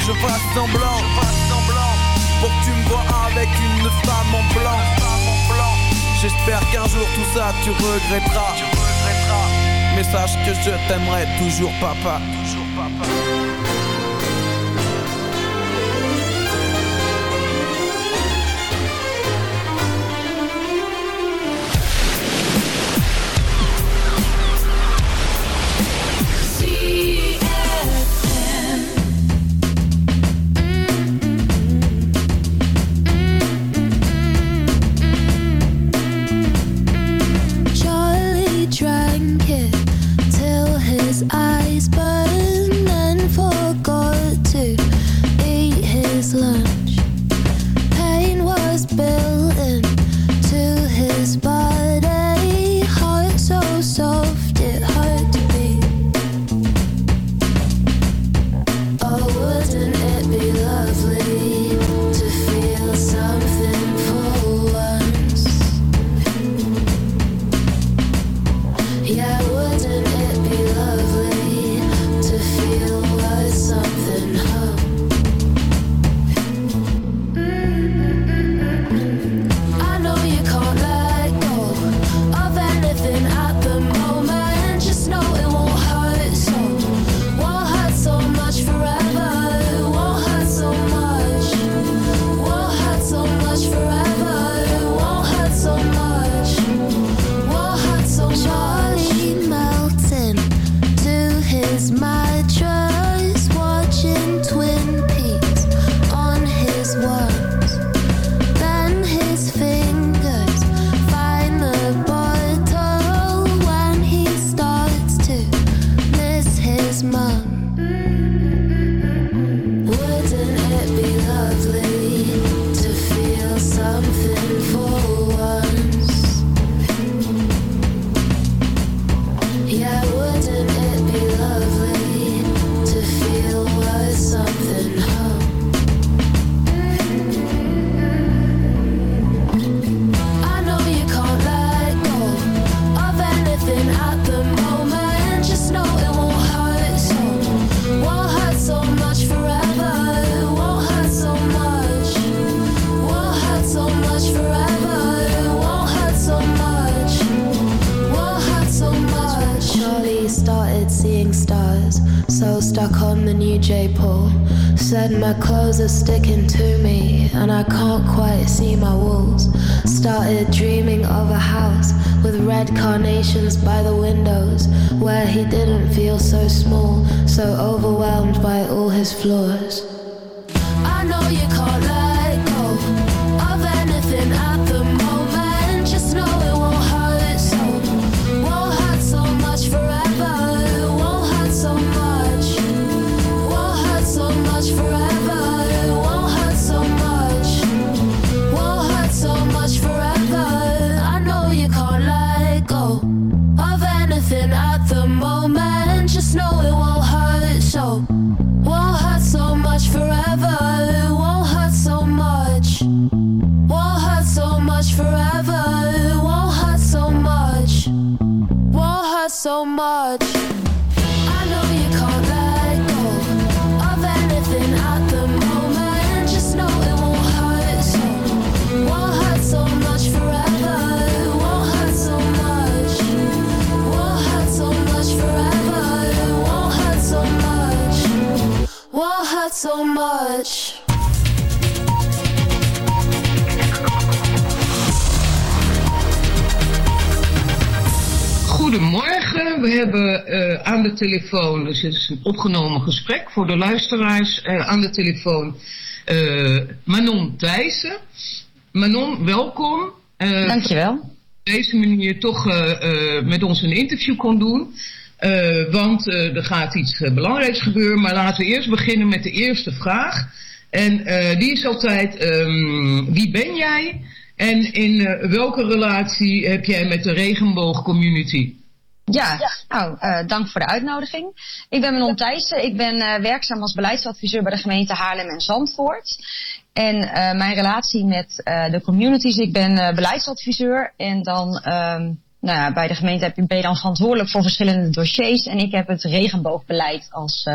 Préféré que je fasse semblant, pour que tu me vois avec une femme en blanc? J'espère qu'un jour tout ça tu regretteras. Mais sache que je t'aimerai toujours, papa. Toujours, papa. Know it won't we hebben eh, aan de telefoon, dus het is een opgenomen gesprek voor de luisteraars, eh, aan de telefoon eh, Manon Thijssen. Manon, welkom. Dankjewel. Op deze manier toch met ons een interview kon doen. Want er gaat iets belangrijks gebeuren, maar laten we eerst beginnen met de eerste vraag. En die is altijd, ehm, wie ben jij en in welke relatie heb jij met de regenboogcommunity? Ja, nou, eh, dank voor de uitnodiging. Ik ben Manon Thijssen. Ik ben eh, werkzaam als beleidsadviseur bij de gemeente Haarlem en Zandvoort. En eh, mijn relatie met de communities, ik ben beleidsadviseur. En dan ehm, nou ja, bij de gemeente ben je dan verantwoordelijk voor verschillende dossiers. En ik heb het regenboogbeleid als,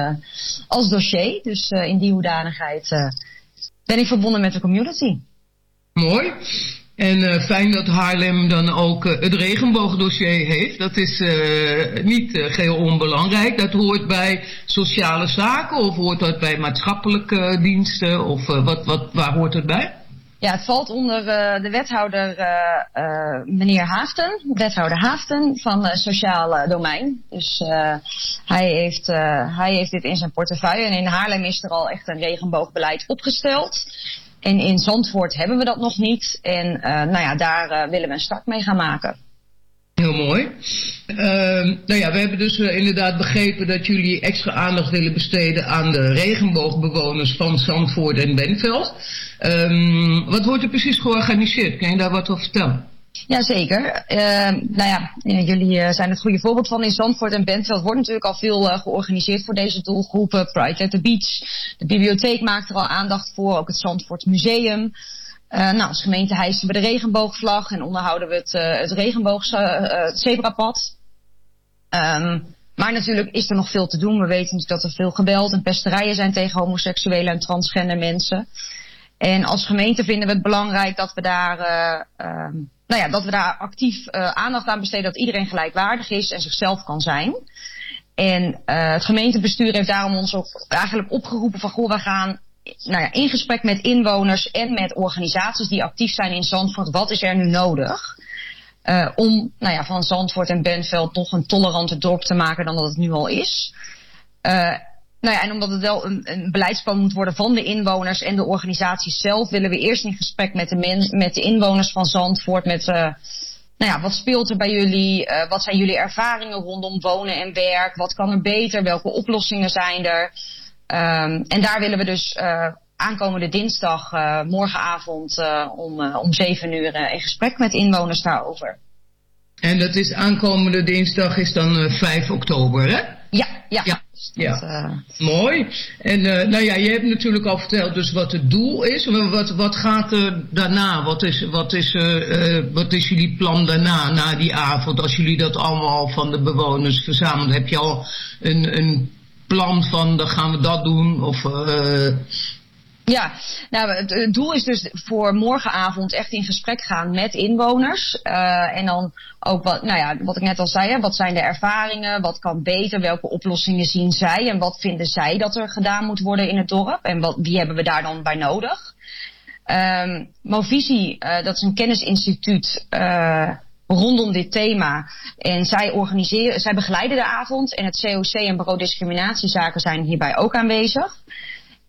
als dossier. Dus in die hoedanigheid ben ik verbonden met de community. Mooi. En eh, fijn dat Haarlem dan ook eh, het regenboogdossier heeft. Dat is eh, niet eh, geheel onbelangrijk. Dat hoort bij sociale zaken of hoort dat bij maatschappelijke diensten? Of wat, wat, waar hoort het bij? Ja, het valt onder de wethouder meneer Haaften, wethouder Haaften van Sociaal Domein. Dus hij, heeft, hij heeft dit in zijn portefeuille. En in Haarlem is er al echt een regenboogbeleid opgesteld. En in Zandvoort hebben we dat nog niet. En eh, nou ja, daar eh, willen we een start mee gaan maken. Heel mooi. Ehm, nou ja, we hebben dus eh, inderdaad begrepen dat jullie extra aandacht willen besteden aan de regenboogbewoners van Zandvoort en Benveld. Ehm, wat wordt er precies georganiseerd? Kan je daar wat over vertellen? Jazeker. Uh, nou ja, eh, jullie uh, zijn het goede voorbeeld van. In Zandvoort en Bentveld wordt natuurlijk al veel uh, georganiseerd voor deze doelgroepen. Pride at the Beach. De bibliotheek maakt er al aandacht voor. Ook het Zandvoort Museum. Nou, als gemeente hijsen we de regenboogvlag en onderhouden we het, uh, het regenboogzebrapad. Um, maar natuurlijk is er nog veel te doen. We weten dat er veel geweld en pesterijen zijn tegen homoseksuele en transgender mensen. En als gemeente vinden we het belangrijk dat we daar, uh, nou ja, dat we daar actief uh, aandacht aan besteden. Dat iedereen gelijkwaardig is en zichzelf kan zijn. En het gemeentebestuur heeft daarom ons ook eigenlijk opgeroepen van goh, we gaan nou ja, in gesprek met inwoners en met organisaties die actief zijn in Zandvoort. Wat is er nu nodig? Uh, om nou ja, van Zandvoort en Benveld toch een toleranter dorp te maken dan dat het nu al is. Nou ja, en omdat het wel een, een beleidsplan moet worden van de inwoners en de organisaties zelf, willen we eerst in gesprek met de, men, met de inwoners van Zandvoort. Met, uh, nou ja, wat speelt er bij jullie? Uh, wat zijn jullie ervaringen rondom wonen en werk? Wat kan er beter? Welke oplossingen zijn er? Um, en daar willen we dus uh, aankomende dinsdag, uh, morgenavond om, om zeven uur in gesprek met inwoners daarover. En dat is aankomende dinsdag is dan 5 oktober, hè? Ja, ja. ja. Ja, uh... mooi. En uh, nou ja, je hebt natuurlijk al verteld dus wat het doel is. Wat, wat gaat er daarna? Wat is, wat, is, uh, wat is jullie plan daarna, na die avond? Als jullie dat allemaal van de bewoners verzamelen, heb je al een, een plan van dan gaan we dat doen? Of Ja, nou, het, doel is dus voor morgenavond echt in gesprek gaan met inwoners. Uh, en dan ook wat, nou ja, wat ik net al zei, hè, wat zijn de ervaringen, wat kan beter, welke oplossingen zien zij en wat vinden zij dat er gedaan moet worden in het dorp en wat, wie hebben we daar dan bij nodig. Um, Movisie, uh, dat is een kennisinstituut uh, rondom dit thema. En zij organiseren, zij begeleiden de avond en het COC en bureau discriminatiezaken zijn hierbij ook aanwezig.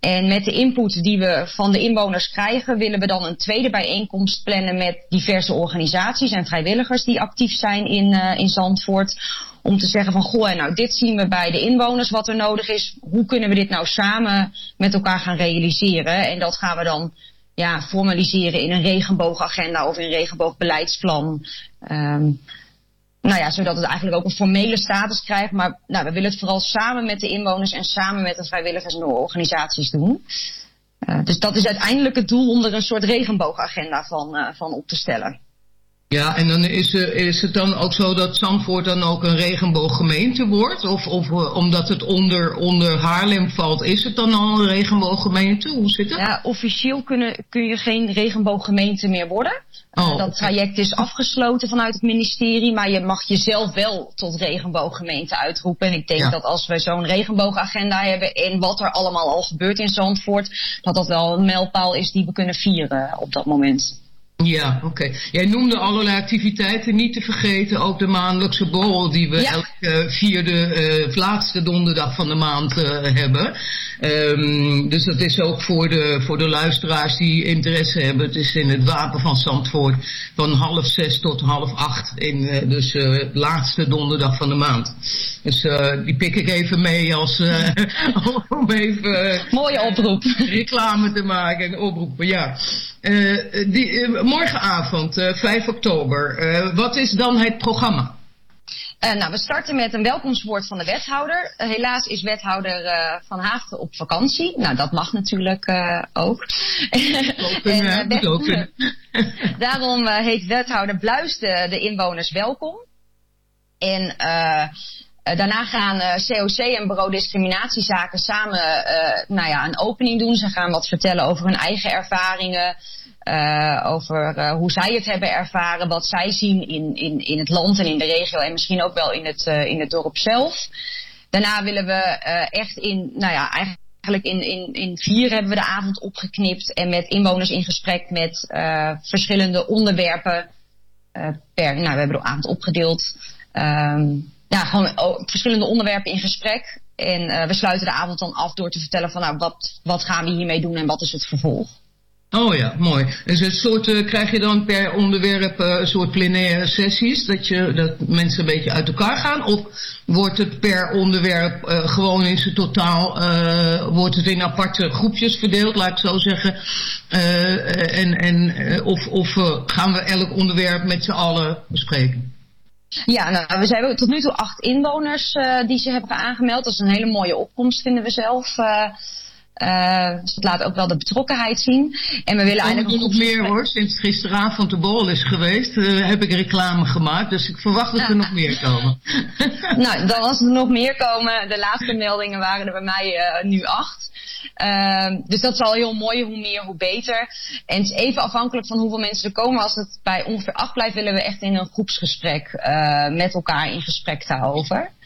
En met de input die we van de inwoners krijgen, willen we dan een tweede bijeenkomst plannen met diverse organisaties en vrijwilligers die actief zijn in, uh, in Zandvoort. Om te zeggen van, goh, nou dit zien we bij de inwoners wat er nodig is. Hoe kunnen we dit nou samen met elkaar gaan realiseren? En dat gaan we dan ja, formaliseren in een regenboogagenda of in een regenboogbeleidsplan. Um, nou ja, zodat het eigenlijk ook een formele status krijgt. Maar nou, we willen het vooral samen met de inwoners en samen met de vrijwilligers en organisaties doen. Uh, dus dat is uiteindelijk het doel om er een soort regenboogagenda van, uh, van op te stellen. Ja, en dan is, is het dan ook zo dat Zandvoort dan ook een regenbooggemeente wordt? Of, of uh, omdat het onder, onder Haarlem valt, is het dan al een regenbooggemeente? Hoe zit het? Ja, officieel kunnen, kun je geen regenbooggemeente meer worden. Oh, uh, dat traject is afgesloten vanuit het ministerie, maar je mag jezelf wel tot regenbooggemeente uitroepen. En ik denk ja. dat als we zo'n regenboogagenda hebben en wat er allemaal al gebeurt in Zandvoort, dat dat wel een mijlpaal is die we kunnen vieren op dat moment. Ja, oké. Okay. Jij noemde allerlei activiteiten, niet te vergeten ook de maandelijkse borrel die we ja. elke vierde, uh, laatste donderdag van de maand uh, hebben. Um, dus dat is ook voor de, voor de luisteraars die interesse hebben. Het is in het Wapen van Zandvoort van half zes tot half acht. In, uh, dus uh, laatste donderdag van de maand. Dus uh, die pik ik even mee als <laughs> om even mooie oproep reclame te maken en oproepen. Ja. Die, morgenavond, uh, 5 oktober. wat is dan het programma? Uh, nou, we starten met een welkomstwoord van de wethouder. Uh, helaas is wethouder uh, Van Haafden op vakantie. Nou, dat mag natuurlijk ook. en, wet... <laughs> Daarom heet wethouder Bluis de, de inwoners welkom. En daarna gaan COC en bureau discriminatiezaken samen nou ja, een opening doen. Ze gaan wat vertellen over hun eigen ervaringen. Uh, over uh, hoe zij het hebben ervaren, wat zij zien in, in, in het land en in de regio en misschien ook wel in het, uh, in het dorp zelf. Daarna willen we echt in, nou ja, eigenlijk in, in, in vier hebben we de avond opgeknipt en met inwoners in gesprek met verschillende onderwerpen per, nou we hebben de avond opgedeeld. Um, ja, gewoon oh, verschillende onderwerpen in gesprek. En we sluiten de avond dan af door te vertellen van nou, wat, wat gaan we hiermee doen en wat is het vervolg. Oh ja, mooi. Dus het soort, uh, krijg je dan per onderwerp uh, een soort plenaire sessies, dat, je, dat mensen een beetje uit elkaar gaan? Of wordt het per onderwerp uh, gewoon in zijn totaal, wordt het in aparte groepjes verdeeld, laat ik zo zeggen? en, en, of of gaan we elk onderwerp met z'n allen bespreken? Ja, nou, we hebben tot nu toe acht inwoners die ze hebben aangemeld. Dat is een hele mooie opkomst, vinden we zelf. Dus dat laat ook wel de betrokkenheid zien. En we willen eigenlijk nog meer hoor. Sinds gisteravond de bol is geweest, uh, heb ik reclame gemaakt. Dus ik verwacht dat er nog meer komen. <laughs> nou, dan als er nog meer komen, de laatste meldingen waren er bij mij uh, nu acht. dus dat is al heel mooi. Hoe meer, hoe beter. En het is even afhankelijk van hoeveel mensen er komen. Als het bij ongeveer acht blijft, willen we echt in een groepsgesprek met elkaar in gesprek daarover.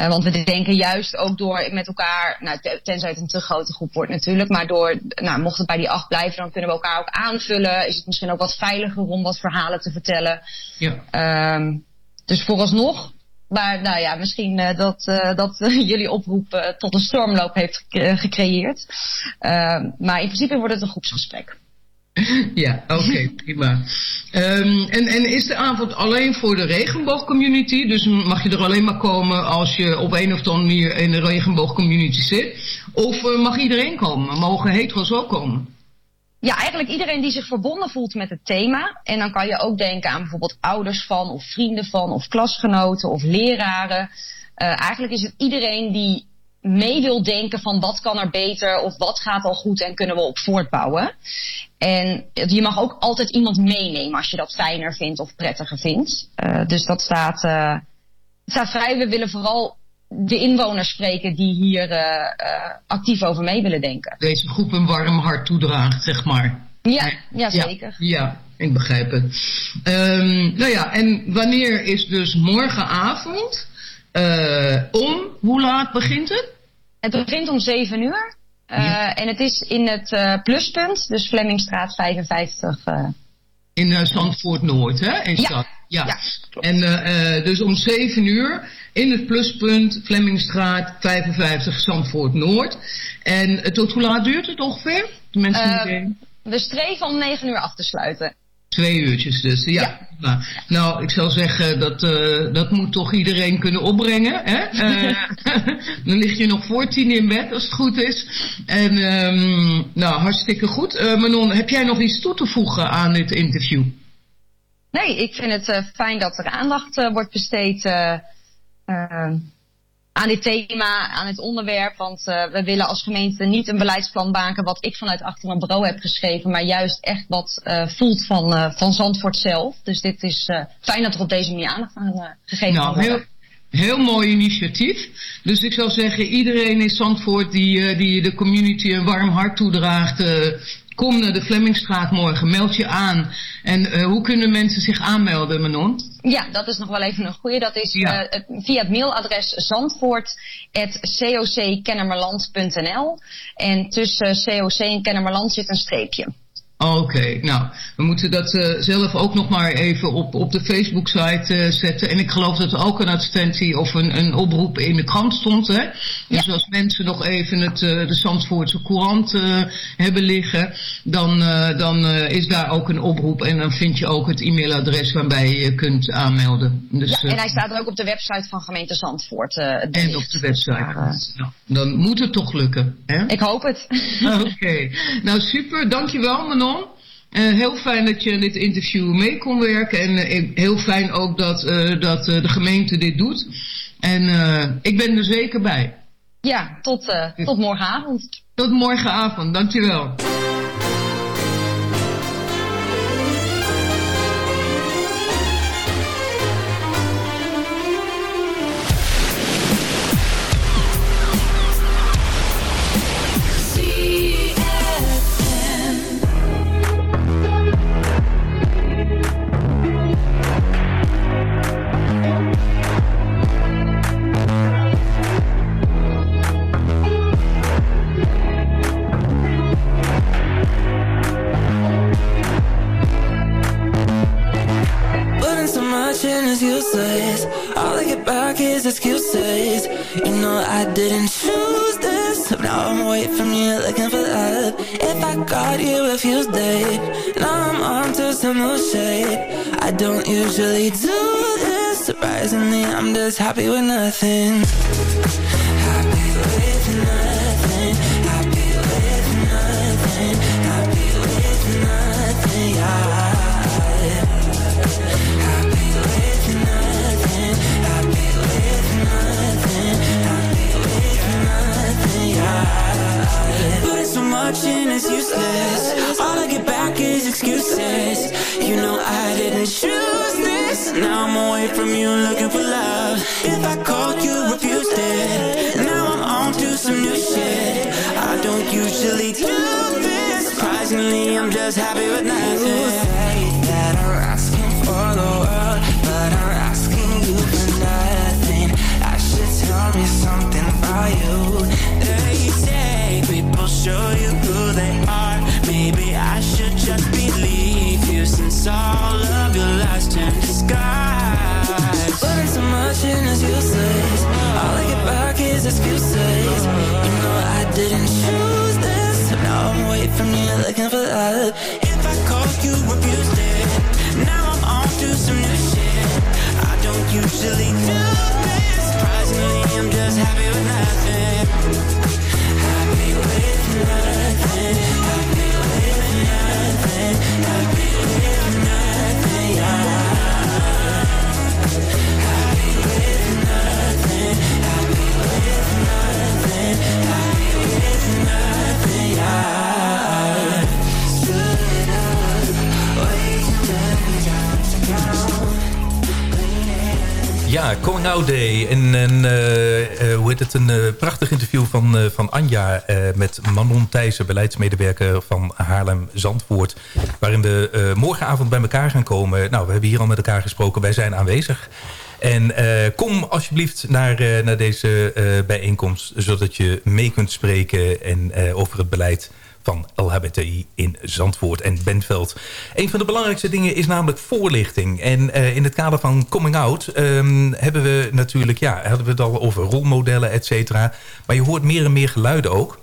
Uh, want we denken juist ook door met elkaar, nou, tenzij het een te grote groep wordt natuurlijk, maar door, nou, mocht het bij die acht blijven, dan kunnen we elkaar ook aanvullen. Is het misschien ook wat veiliger om wat verhalen te vertellen. Ja. Um, dus vooralsnog, maar nou ja, misschien uh, dat, uh, dat <laughs> jullie oproep tot een stormloop heeft gecreëerd. Ehm, maar in principe wordt het een groepsgesprek. <laughs> Ja, oké, prima. Um, en, en is de avond alleen voor de regenboogcommunity? Dus mag je er alleen maar komen als je op een of andere manier in de regenboogcommunity zit? Of uh, mag iedereen komen? Mogen hetero's ook komen? Ja, eigenlijk iedereen die zich verbonden voelt met het thema. En dan kan je ook denken aan bijvoorbeeld ouders van, of vrienden van, of klasgenoten, of leraren. Uh, eigenlijk is het iedereen die mee wil denken van wat kan er beter of wat gaat al goed en kunnen we op voortbouwen. En je mag ook altijd iemand meenemen als je dat fijner vindt of prettiger vindt. Uh, dus dat staat, uh, staat vrij. We willen vooral de inwoners spreken die hier eh, eh, actief over mee willen denken. Deze groep een warm hart toedraagt, zeg maar. Ja, ja zeker. Ja, ik begrijp het. Ehm, nou ja, en wanneer is dus morgenavond? eh, om, hoe laat begint het? Het begint om 7 uur. Eh, En het is in het eh, pluspunt, dus Flemmingstraat 55. eh. In Zandvoort Noord, hè? In Ja. stad. Ja. En dus om 7 uur in het pluspunt Flemmingstraat 55 Zandvoort Noord. En tot hoe laat duurt het ongeveer? De mensen we streven om 9 uur af te sluiten. Twee uurtjes dus, ja. Nou, nou, ik zou zeggen, dat, eh, dat moet toch iedereen kunnen opbrengen. Hè? <laughs> Eh, <laughs> dan lig je nog voor tien in bed, als het goed is. En ehm, nou, hartstikke goed. Eh, Manon, heb jij nog iets toe te voegen aan dit interview? Nee, ik vind het fijn dat er aandacht wordt besteed aan dit thema, aan het onderwerp. Want eh, we willen als gemeente niet een beleidsplan maken wat ik vanuit achter mijn bureau heb geschreven. Maar juist echt wat eh, voelt van, eh, van Zandvoort zelf. Dus dit is fijn dat er op deze manier aandacht aan gegeven Nou, kan heel, heel mooi initiatief. Dus ik zou zeggen, iedereen in Zandvoort die, die de community een warm hart toedraagt... kom naar de Flemmingstraat morgen, meld je aan. En hoe kunnen mensen zich aanmelden, Manon? Ja, dat is nog wel even een goede. Dat is Ja. eh, het- via het mailadres zandvoort.cockennemerland.nl. En tussen COC en Kennemerland zit een streepje. Oké, nou, we moeten dat eh, zelf ook nog maar even op, op de Facebook-site eh, zetten. En ik geloof dat er ook een advertentie of een, een oproep in de krant stond. Hè? Dus als mensen nog even het, eh, de Zandvoortse Courant hebben liggen, dan, dan is daar ook een oproep. En dan vind je ook het e-mailadres waarbij je je kunt aanmelden. Dus, ja, en hij staat ook op de website van gemeente Zandvoort. en op de website. Maar, Nou, dan moet het toch lukken. Hè? ik hoop het. Oké, nou super, dankjewel Manon. Eh, heel fijn dat je in dit interview mee kon werken. En eh, heel fijn ook dat, eh, dat de gemeente dit doet. En ik ben er zeker bij. Ja, tot, tot morgenavond. Tot morgenavond, dankjewel. Choose this. Now I'm away from you looking for love. If I got you refused it. Now I'm on to some new shape. I don't usually do this. Surprisingly, I'm just happy with nothing. In is useless. All I get back is excuses. You know I didn't choose this. Now I'm away from you looking for love. If I called you, refused it. Now I'm on to some new shit. I don't usually do this. Surprisingly, I'm just happy with nothing. You say that I'm asking for the world, but I'm asking you for nothing. I should tell me something about you. From you looking for love. If I called you, refused it. Now I'm on to some new shit. I don't usually do this. Surprisingly, I'm just happy with nothing. Ja, Coming Out Day. En, eh, eh, hoe heet het? Een eh, prachtig interview van, van Anja met Manon Thijssen, beleidsmedewerker van Haarlem-Zandvoort. Waarin we morgenavond bij elkaar gaan komen. Nou, we hebben hier al met elkaar gesproken. Wij zijn aanwezig. En kom alsjeblieft naar, naar deze bijeenkomst, zodat je mee kunt spreken en, over het beleid van LHBTI in Zandvoort en Bentveld. Een van de belangrijkste dingen is namelijk voorlichting. En eh, in het kader van coming out ehm, hebben we natuurlijk, ja, hadden we het al over rolmodellen, et cetera. Maar je hoort meer en meer geluiden ook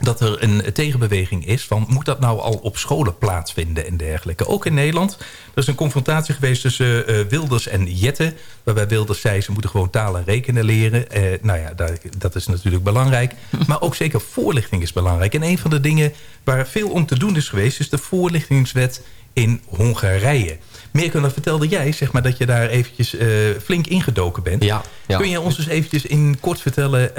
dat er een tegenbeweging is van... moet dat nou al op scholen plaatsvinden en dergelijke. Ook in Nederland. Er is een confrontatie geweest tussen eh, Wilders en Jette... waarbij Wilders zei ze moeten gewoon taal en rekenen leren. Eh, nou ja, dat, dat is natuurlijk belangrijk. <laughs> Maar ook zeker voorlichting is belangrijk. En een van de dingen waar veel om te doen is geweest... is de voorlichtingswet in Hongarije. Mirko, vertelde jij zeg maar, dat je daar eventjes eh, flink ingedoken bent. Ja, ja. Kun je ons dus eventjes in kort vertellen...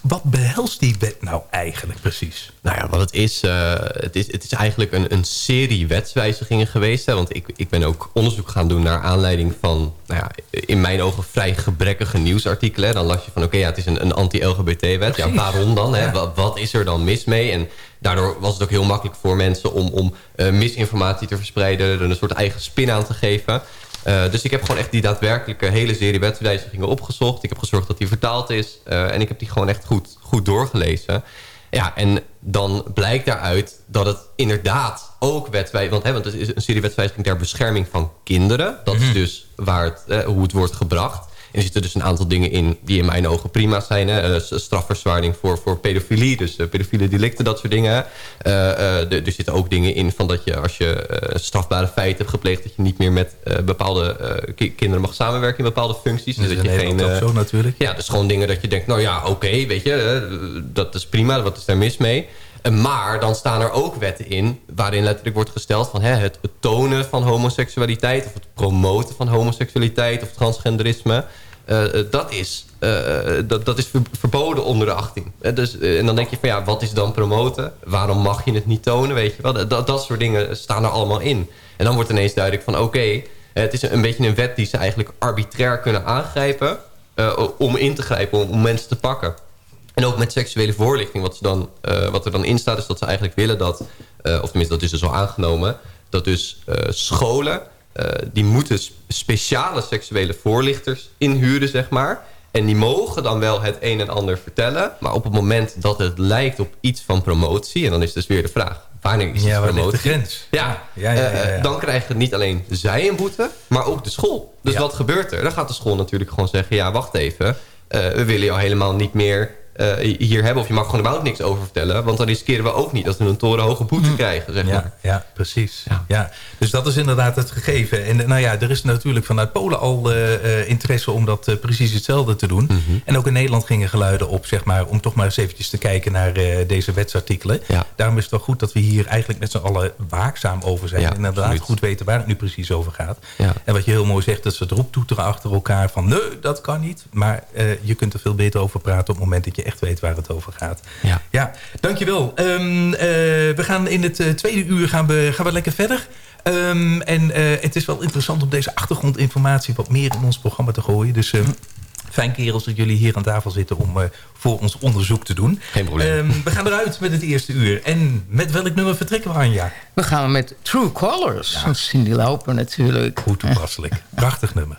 wat behelst die wet nou eigenlijk precies? Nou ja, wat het is, eh, het is, het is eigenlijk een, een serie wetswijzigingen geweest. Hè, want ik, ik ben ook onderzoek gaan doen naar aanleiding van... Nou ja, in mijn ogen vrij gebrekkige nieuwsartikelen. Dan las je van, oké, ja, het is een, een anti-LGBT-wet. Ja, waarom dan? Hè? Wat, wat is er dan mis mee? En daardoor was het ook heel makkelijk voor mensen om, om eh, misinformatie te verspreiden... er een soort eigen spin aan te geven... Uh, dus ik heb gewoon echt die daadwerkelijke hele serie wetswijzigingen opgezocht. Ik heb gezorgd dat die vertaald is. Uh, en ik heb die gewoon echt goed, goed doorgelezen. Ja, en dan blijkt daaruit dat het inderdaad ook wetswijziging... Want, hè, want het is een serie wetswijziging ter bescherming van kinderen. Dat is dus waar het, eh, hoe het wordt gebracht. En er zitten dus een aantal dingen in die in mijn ogen prima zijn. Hè? Uh, strafverzwaring voor, voor pedofilie, dus uh, pedofiele delicten, dat soort dingen. Uh, er zitten ook dingen in van dat je als je strafbare feiten hebt gepleegd... dat je niet meer met bepaalde ki kinderen mag samenwerken in bepaalde functies. Dus dat, dat je geen, zo natuurlijk. Ja, dus gewoon dingen dat je denkt, nou ja, oké, okay, weet je, dat is prima, wat is daar mis mee? Maar dan staan er ook wetten in waarin letterlijk wordt gesteld van hè, het tonen van homoseksualiteit of het promoten van homoseksualiteit of transgenderisme. Uh, dat, is, dat, dat is verboden onder de 18. dus, en dan denk je van ja, wat is dan promoten? Waarom mag je het niet tonen? Weet je wel? Dat, dat soort dingen staan er allemaal in. En dan wordt ineens duidelijk van oké, het is een beetje een wet die ze eigenlijk arbitrair kunnen aangrijpen om in te grijpen, om mensen te pakken. En ook met seksuele voorlichting. Wat, ze dan, uh, wat er dan in staat is dat ze eigenlijk willen dat... Uh, of tenminste, dat is dus al aangenomen... dat dus uh, scholen... die moeten speciale seksuele voorlichters inhuren, zeg maar. En die mogen dan wel het een en ander vertellen. Maar op het moment dat het lijkt op iets van promotie... en dan is dus weer de vraag... Wanneer is ja, het promotie? de grens? Ja, ja, ja, ja, ja. dan krijgen niet alleen zij een boete... maar ook de school. Dus wat gebeurt er? Dan gaat de school natuurlijk gewoon zeggen... ja, wacht even... we willen jou helemaal niet meer hier hebben. Of je mag gewoon überhaupt niks over vertellen. Want dan riskeren we ook niet dat we een torenhoge boete krijgen. Zeg maar. ja, ja, precies. Ja. ja. Dus dat is inderdaad het gegeven. En nou ja, er is natuurlijk vanuit Polen al uh, interesse om dat precies hetzelfde te doen. Mm -hmm. En ook in Nederland gingen geluiden op, zeg maar, om toch maar eens eventjes te kijken naar deze wetsartikelen. Ja. Daarom is het wel goed dat we hier eigenlijk met z'n allen waakzaam over zijn. en inderdaad absoluut. goed weten waar het nu precies over gaat. En wat je heel mooi zegt, dat ze het roeptoeteren achter elkaar van nee, dat kan niet. Maar je kunt er veel beter over praten op het moment dat je echt weet waar het over gaat. Ja, ja dankjewel. Um, uh, we gaan in het uh, tweede uur gaan we, gaan we lekker verder. Um, en uh, het is wel interessant om deze achtergrondinformatie wat meer in ons programma te gooien. Dus um, fijn kerels dat jullie hier aan tafel zitten om uh, voor ons onderzoek te doen. Geen probleem. we gaan eruit met het eerste uur. En met welk nummer vertrekken we, Anja? We gaan met True Colors. Ja. Van Cindy Lauper natuurlijk. Goed toepasselijk. <laughs> Prachtig nummer.